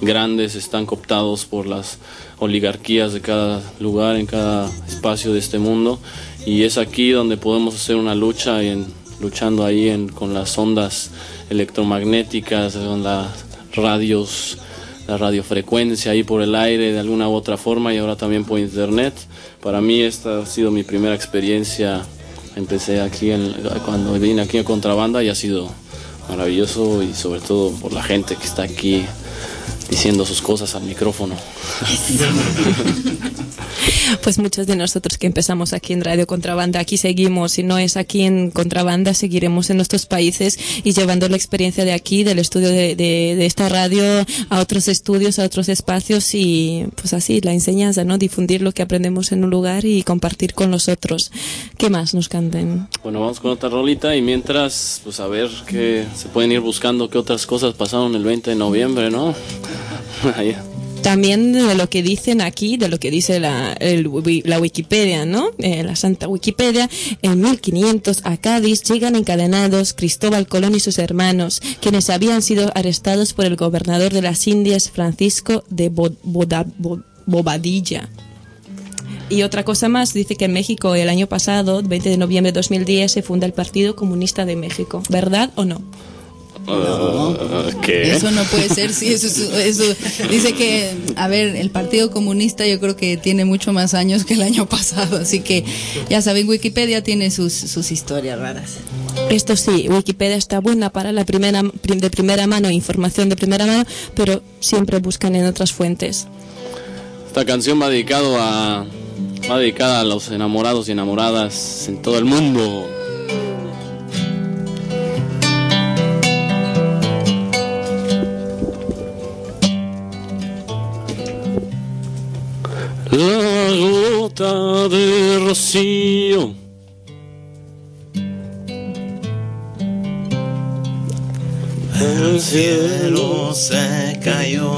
grandes están cooptados por las oligarquías de cada lugar, en cada espacio de este mundo y es aquí donde podemos hacer una lucha en, luchando ahí con las ondas electromagnéticas, con las radios, la radiofrecuencia ahí por el aire de alguna u otra forma y ahora también por internet. Para mí esta ha sido mi primera experiencia. Empecé aquí en- cuando vine aquí a Contrabanda y ha sido maravilloso y sobre todo por la gente que está aquí diciendo sus cosas al micrófono. Pues muchos de nosotros que empezamos aquí en Radio Contrabanda, aquí seguimos. Si no es aquí en Contrabanda, seguiremos en nuestros países y llevando la experiencia de aquí, del estudio de, de- de esta radio, a otros estudios, a otros espacios y pues así, la enseñanza, ¿no? Difundir lo que aprendemos en un lugar y compartir con los otros. ¿Qué más nos canten? Bueno, vamos con otra rolita y mientras, pues a ver que se pueden ir buscando qué otras cosas pasaron el 20 de noviembre, ¿no? También de lo que dicen aquí, de lo que dice la, la Wikipedia, ¿no? Eh, la Santa Wikipedia, en 1500 a Cádiz llegan encadenados Cristóbal Colón y sus hermanos, quienes habían sido arrestados por el gobernador de las Indias, Francisco de Bobadilla. Y otra cosa más, dice que en México el año pasado, 20 de noviembre de 2010, se funda el Partido Comunista de México. ¿Verdad o no? Ah, ¿Qué? Eso no puede ser, sí, eso, eso, dice que, a ver, el Partido Comunista yo creo que tiene mucho más años que el año pasado, así que ya saben, Wikipedia tiene sus, sus historias raras. Esto sí, Wikipedia está buena para la primera prim- de primera mano, información de primera mano, pero siempre buscan en otras fuentes. Esta canción va dedicado a va dedicada a los enamorados y enamoradas en todo el mundo. La gota de rocío El cielo se cayó.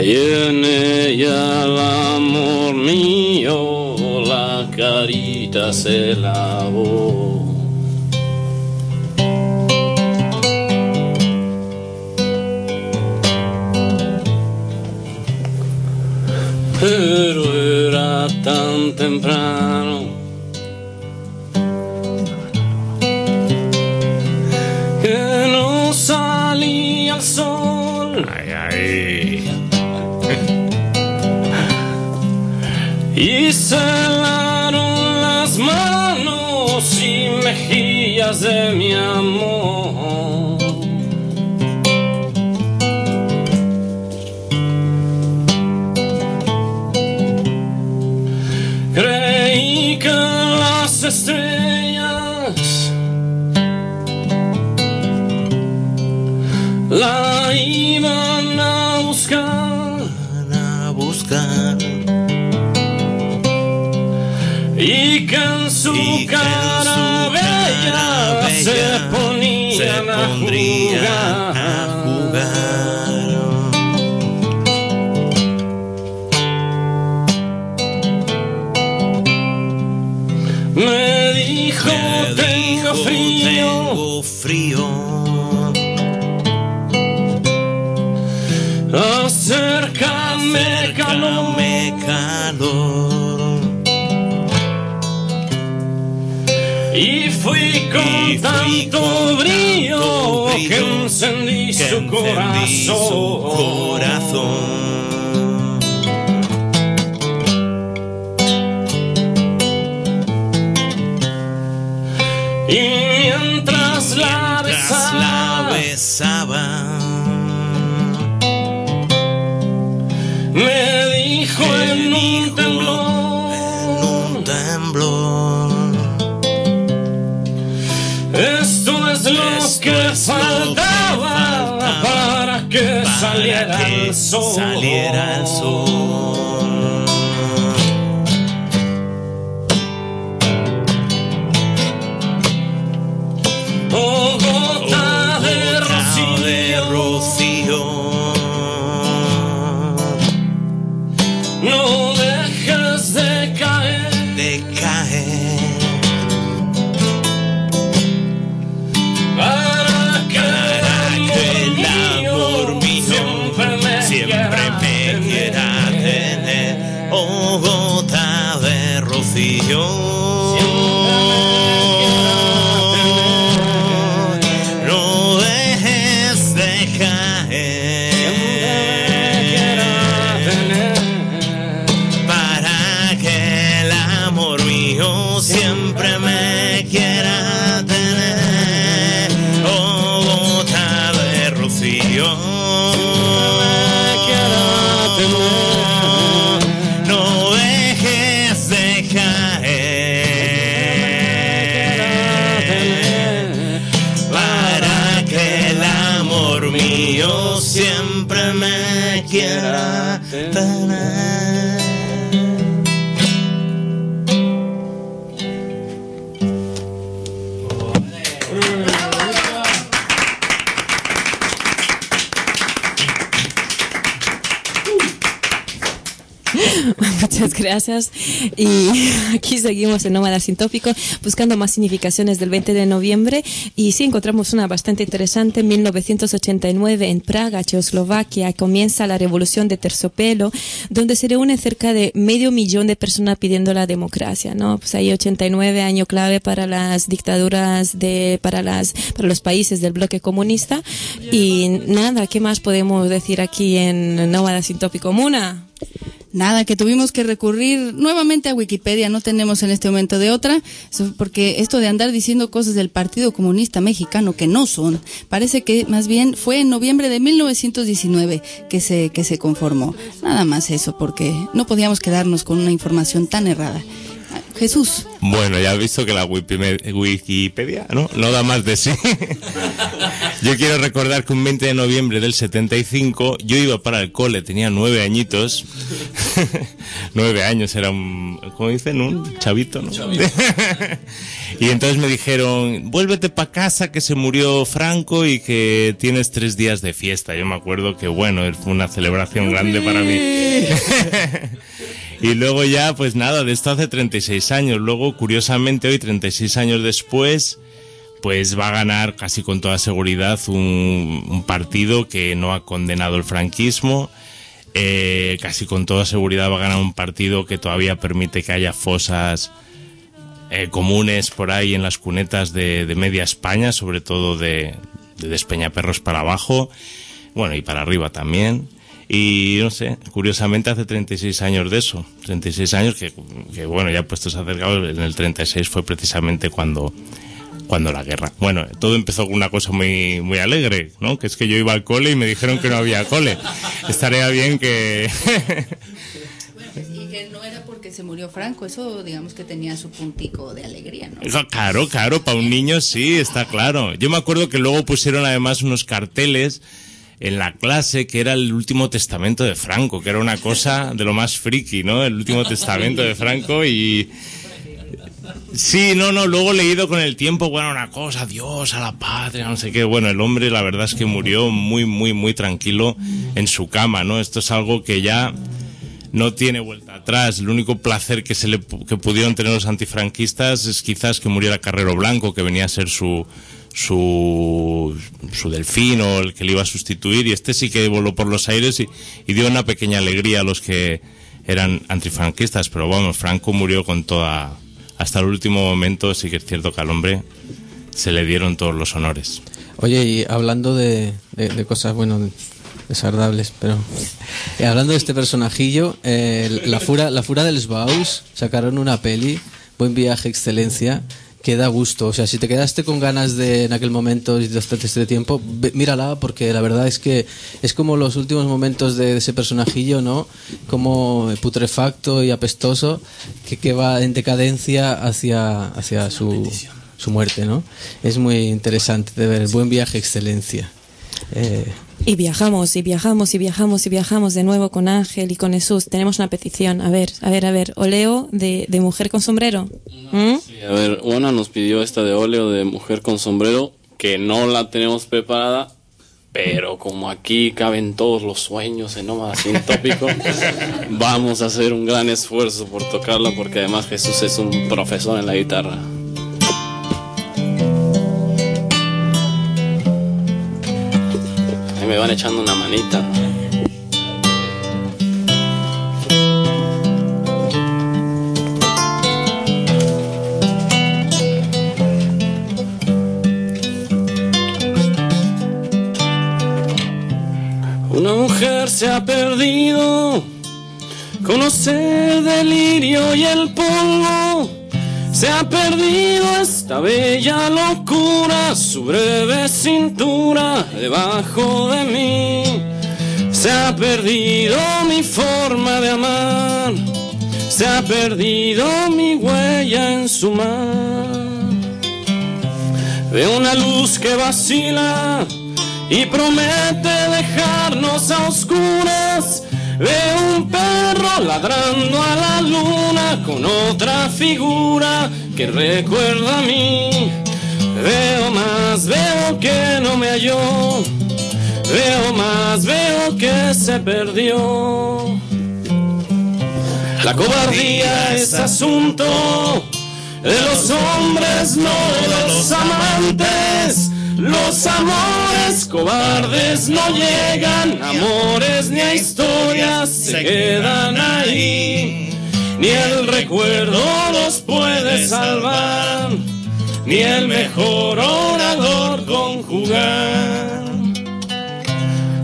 Y en ella el amor mío la carita se lavó. pero era tan temprano que no salía el sol. Ay, ay. Y se las manos y mejillas de mi amor. Su cara bella se ponían a jugar. Me dijo, tengo frío, tengo frío acércame calor. me calor con tanto brillo que encendí su corazón. Que saliera el sol. saliera el sol gracias. Y aquí seguimos en Nómada Sin Tópico buscando más significaciones del 20 de noviembre. Y sí encontramos una bastante interesante. En 1989, en Praga, Checoslovaquia, comienza la revolución de terciopelo, donde se reúnen cerca de medio millón de personas pidiendo la democracia. ¿no? Pues ahí 89, año clave para las dictaduras, de, para, las, para los países del bloque comunista. Y nada, ¿qué más podemos decir aquí en Nómada Sin Tópico? Muna. Nada, que tuvimos que recurrir nuevamente a Wikipedia, no tenemos en este momento de otra, porque esto de andar diciendo cosas del Partido Comunista Mexicano que no son, parece que más bien fue en noviembre de 1919 que se, que se conformó. Nada más eso, porque no podíamos quedarnos con una información tan errada. Jesús. Bueno, ya has visto que la Wikipedia ¿no? no da más de sí. yo quiero recordar que un 20 de noviembre del 75 yo iba para el cole, tenía nueve añitos. nueve años, era un, ¿cómo dicen? Un chavito, ¿no? y entonces me dijeron, vuélvete para casa que se murió Franco y que tienes tres días de fiesta. Yo me acuerdo que bueno, fue una celebración grande para mí. Y luego ya, pues nada, de esto hace 36 años. Luego, curiosamente, hoy, 36 años después, pues va a ganar casi con toda seguridad un, partido que no ha condenado el franquismo. Eh, casi con toda seguridad va a ganar un partido que todavía permite que haya fosas eh, comunes por ahí en las cunetas de, de media España, sobre todo de, de Despeñaperros para abajo, bueno, y para arriba también. Y no sé, curiosamente hace 36 años de eso. 36 años que, que bueno, ya puestos acercados, en el 36 fue precisamente cuando, cuando la guerra. Bueno, todo empezó con una cosa muy, muy alegre, ¿no? Que es que yo iba al cole y me dijeron que no había cole. Estaría bien que... Y que no era porque se murió Franco, eso digamos que tenía su puntico de alegría, ¿no? Claro, claro, para un niño sí, está claro. Yo me acuerdo que luego pusieron además unos carteles en la clase que era el último testamento de Franco, que era una cosa de lo más friki, ¿no? El último testamento de Franco y... Sí, no, no, luego leído con el tiempo, bueno, una cosa, Dios, a la patria, no sé qué. Bueno, el hombre la verdad es que murió muy, muy, muy tranquilo en su cama, ¿no? Esto es algo que ya no tiene vuelta atrás. El único placer que se le que pudieron tener los antifranquistas es quizás que muriera Carrero Blanco, que venía a ser su su su delfín o el que le iba a sustituir y este sí que voló por los aires y, dio una pequeña alegría a los que eran antifranquistas, pero vamos, Franco murió con toda hasta el último momento, sí que es cierto que al hombre se le dieron todos los honores. Oye, y hablando de, de- de cosas, bueno, desagradables, pero eh, hablando de este personajillo, eh, la fura, la fura del Sbaus sacaron una peli, Buen viaje, excelencia, que da gusto. O sea, si te quedaste con ganas de en aquel momento y de este tiempo, mírala porque la verdad es que es como los últimos momentos de, ese personajillo, ¿no? Como putrefacto y apestoso que, que va en decadencia hacia, hacia su, su muerte, ¿no? Es muy interesante de ver. Buen viaje, excelencia. Eh, Y viajamos, y viajamos, y viajamos, y viajamos de nuevo con Ángel y con Jesús. Tenemos una petición. A ver, a ver, a ver. Oleo de, de mujer con sombrero. ¿Mm? Sí, a ver, Juana nos pidió esta de óleo de mujer con sombrero, que no la tenemos preparada, pero como aquí caben todos los sueños en Nómada Sin Tópico, vamos a hacer un gran esfuerzo por tocarla, porque además Jesús es un profesor en la guitarra. Me van echando una manita. Una mujer se ha perdido, conoce el delirio y el polvo. Se ha perdido esta bella locura, su breve cintura debajo de mí. Se ha perdido mi forma de amar, se ha perdido mi huella en su mar. Veo una luz que vacila y promete dejarnos a oscuras. Veo un perro ladrando a la luna con otra figura que recuerda a mí. Veo más, veo que no me halló. Veo más, veo que se perdió. La cobardía es asunto de los hombres, no de los amantes. Los amores cobardes no llegan, amores ni a historias se quedan ahí. Ni el recuerdo los puede salvar, ni el mejor orador conjugar.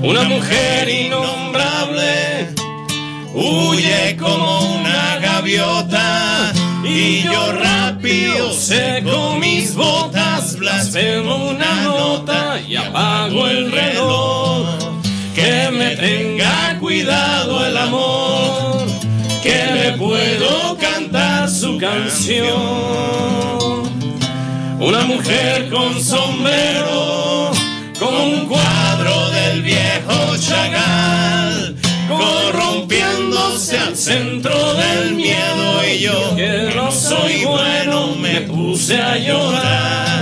Una mujer innombrable huye como una gaviota y yo rápido seco mis botas, blasfemo una nota y apago el reloj. Que me tenga cuidado el amor, que le puedo cantar su canción. Una mujer con sombrero, como un cuadro del viejo Chagall, corrompiéndose al centro del miedo y yo que no soy bueno me puse a llorar,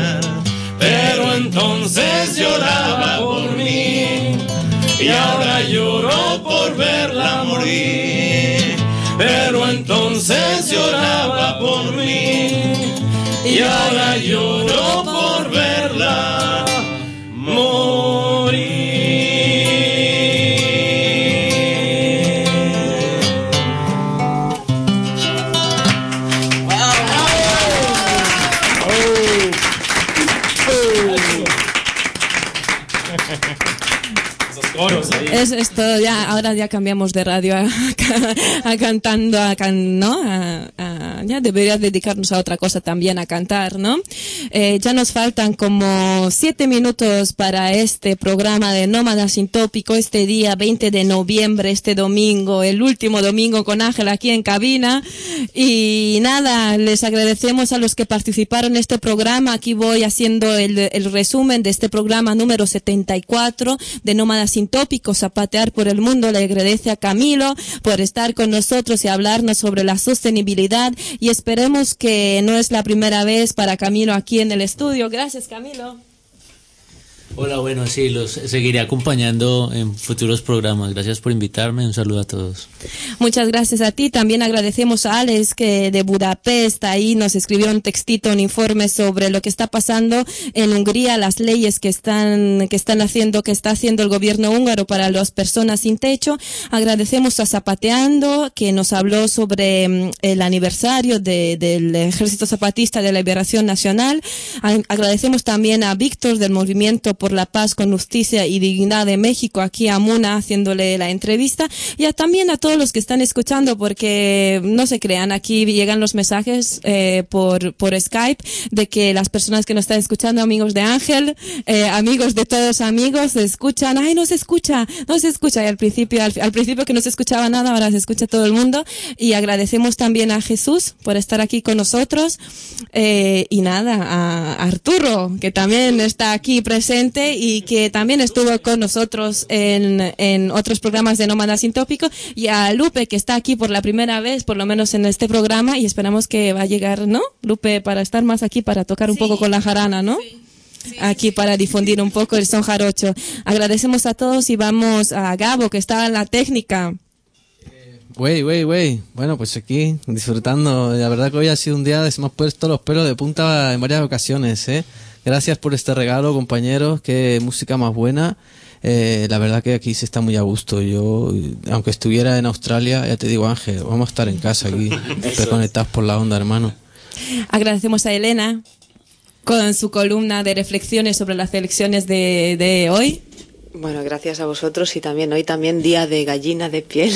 entonces lloraba por mí y ahora lloro por verla morir, pero entonces lloraba por mí y ahora lloro por Esos coros ahí. Es, es todo, ya, ahora ya cambiamos de radio a, a cantando, a can- ¿no? A- a- ya deberías dedicarnos a otra cosa también, a cantar, ¿no? Eh, ya nos faltan como siete minutos para este programa de Nómada Sin Tópico, este día 20 de noviembre, este domingo, el último domingo con Ángel aquí en cabina. Y nada, les agradecemos a los que participaron en este programa. Aquí voy haciendo el, el resumen de este programa número 74 de Nómada Sin Tópico, Zapatear por el Mundo. Le agradece a Camilo por estar con nosotros y hablarnos sobre la sostenibilidad. Y esperemos que no es la primera vez para Camilo aquí en el estudio. Gracias, Camilo. Hola, bueno, sí, los seguiré acompañando en futuros programas. Gracias por invitarme. Un saludo a todos. Muchas gracias a ti. También agradecemos a Alex que de Budapest ahí nos escribió un textito, un informe sobre lo que está pasando en Hungría, las leyes que están que están haciendo, que está haciendo el gobierno húngaro para las personas sin techo. Agradecemos a Zapateando que nos habló sobre mm, el aniversario de- del Ejército Zapatista de la Liberación Nacional. Agradecemos también a Víctor del Movimiento por la Paz con Justicia y Dignidad de México, aquí a Muna haciéndole la entrevista y a- también a todos los que están escuchando porque no se crean, aquí llegan los mensajes eh, por, por Skype de que las personas que nos están escuchando, amigos de Ángel, eh, amigos de todos amigos, se escuchan, ay, no se escucha, no se escucha y al principio, al, al principio que no se escuchaba nada, ahora se escucha todo el mundo y agradecemos también a Jesús por estar aquí con nosotros eh, y nada, a Arturo que también está aquí presente y que también estuvo con nosotros en, en otros programas de Nómada Sin Tópico y a Lupe que está aquí por la primera vez, por lo menos en este programa y esperamos que va a llegar, ¿no? Lupe para estar más aquí, para tocar un poco con la jarana, ¿no? Aquí para difundir un poco el son jarocho. Agradecemos a todos y vamos a Gabo que está en la técnica. Wey, wey, wey. Bueno, pues aquí disfrutando. La verdad que hoy ha sido un día de se me han puesto los pelos de punta en varias ocasiones, ¿eh? Gracias por este regalo, compañeros. Qué música más buena. Eh, la verdad que aquí se está muy a gusto. Yo, aunque estuviera en Australia, ya te digo, Ángel, vamos a estar en casa aquí, reconectados por la onda, hermano. Agradecemos a Elena con su columna de reflexiones sobre las elecciones de, de hoy. Bueno, gracias a vosotros y también hoy también día de gallina de piel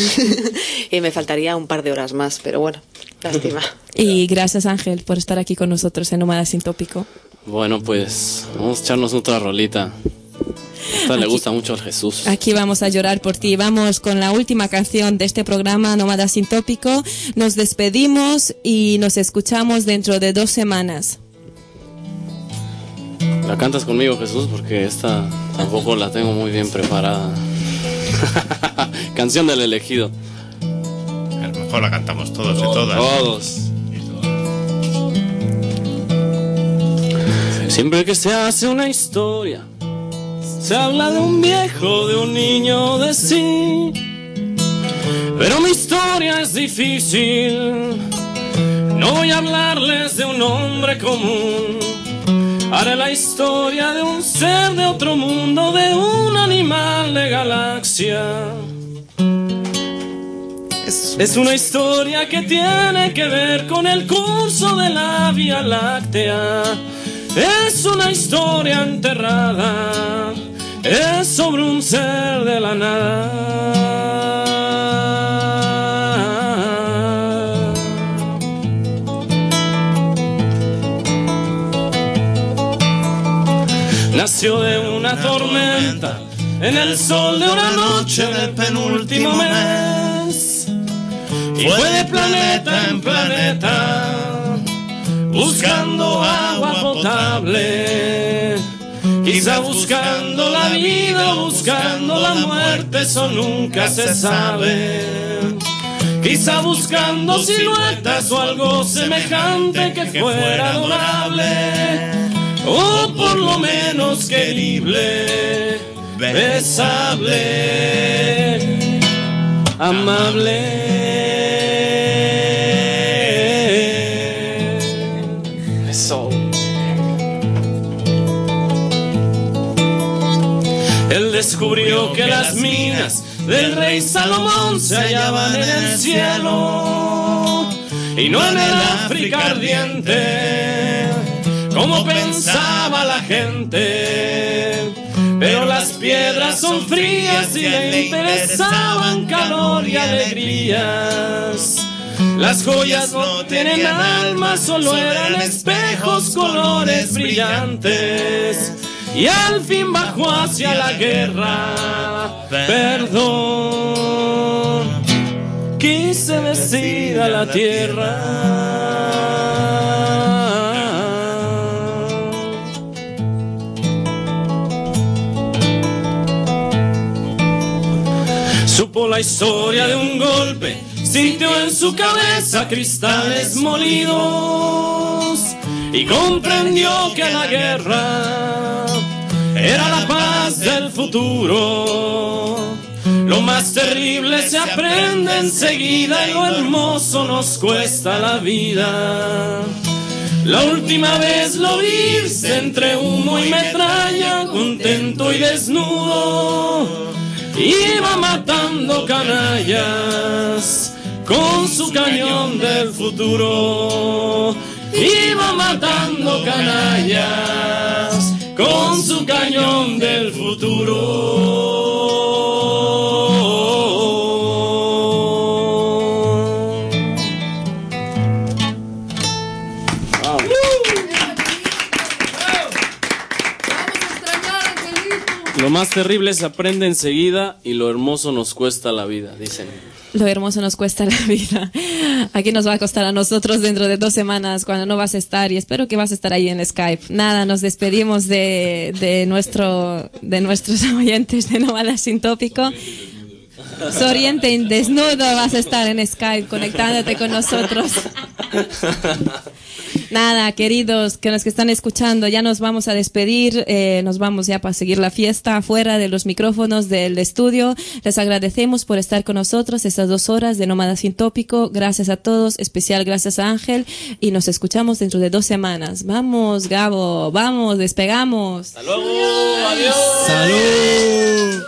y me faltaría un par de horas más, pero bueno, lástima. Y gracias Ángel por estar aquí con nosotros en Nómada Sin Tópico. Bueno, pues vamos a echarnos otra rolita. Esta le gusta mucho al Jesús. Aquí vamos a llorar por ti. Vamos con la última canción de este programa, Nómada Sin Tópico. Nos despedimos y nos escuchamos dentro de dos semanas. La cantas conmigo, Jesús, porque esta tampoco la tengo muy bien preparada. Canción del elegido. Mejor la cantamos todos y todas. Todos. Siempre que se hace una historia, se habla de un viejo, de un niño, de sí. Pero mi historia es difícil. No voy a hablarles de un hombre común. Haré la historia de un ser de otro mundo, de un animal de galaxia. Es una historia que tiene que ver con el curso de la Vía Láctea. Es una historia enterrada. Es sobre un ser de la nada. Nació de una tormenta en el sol de una noche penúltimo mes. Y fue de planeta en planeta buscando agua potable. Quizá buscando la vida, buscando la muerte, eso nunca se sabe. Quizá buscando siluetas o algo semejante que fuera adorable, o por lo menos querible, besable, amable. Eso. Él descubrió que las minas del rey Salomón se hallaban en el cielo y no en el África ardiente, como pensaba la gente. Pero las piedras son frías y le interesaban calor y alegrías. Las joyas no tienen alma, solo eran espejos, colores brillantes. Y al fin bajó hacia la guerra. Perdón, quise decir a la tierra. La historia de un golpe, sintió en su cabeza cristales molidos y comprendió que la guerra era la paz del futuro. Lo más terrible se aprende enseguida y lo hermoso nos cuesta la vida. La última vez lo viste entre humo y metralla, contento y desnudo. Iba matando canallas con su cañón del futuro. Iba matando canallas con su cañón del futuro. Más terrible se aprende enseguida y lo hermoso nos cuesta la vida, dicen. Lo hermoso nos cuesta la vida. Aquí nos va a costar a nosotros dentro de dos semanas cuando no vas a estar y espero que vas a estar ahí en Skype. Nada, nos despedimos de, de nuestro, de nuestros oyentes de Nómada Sin Tópico. Soriente y desnudo vas a estar en Skype conectándote con nosotros. Nada, queridos, que los que están escuchando, ya nos vamos a despedir, eh, nos vamos ya para seguir la fiesta afuera de los micrófonos del estudio. Les agradecemos por estar con nosotros estas dos horas de Nómada Sin Tópico. Gracias a todos, especial gracias a Ángel y nos escuchamos dentro de dos semanas. Vamos, Gabo, vamos, despegamos. Hasta luego, adiós. Salud.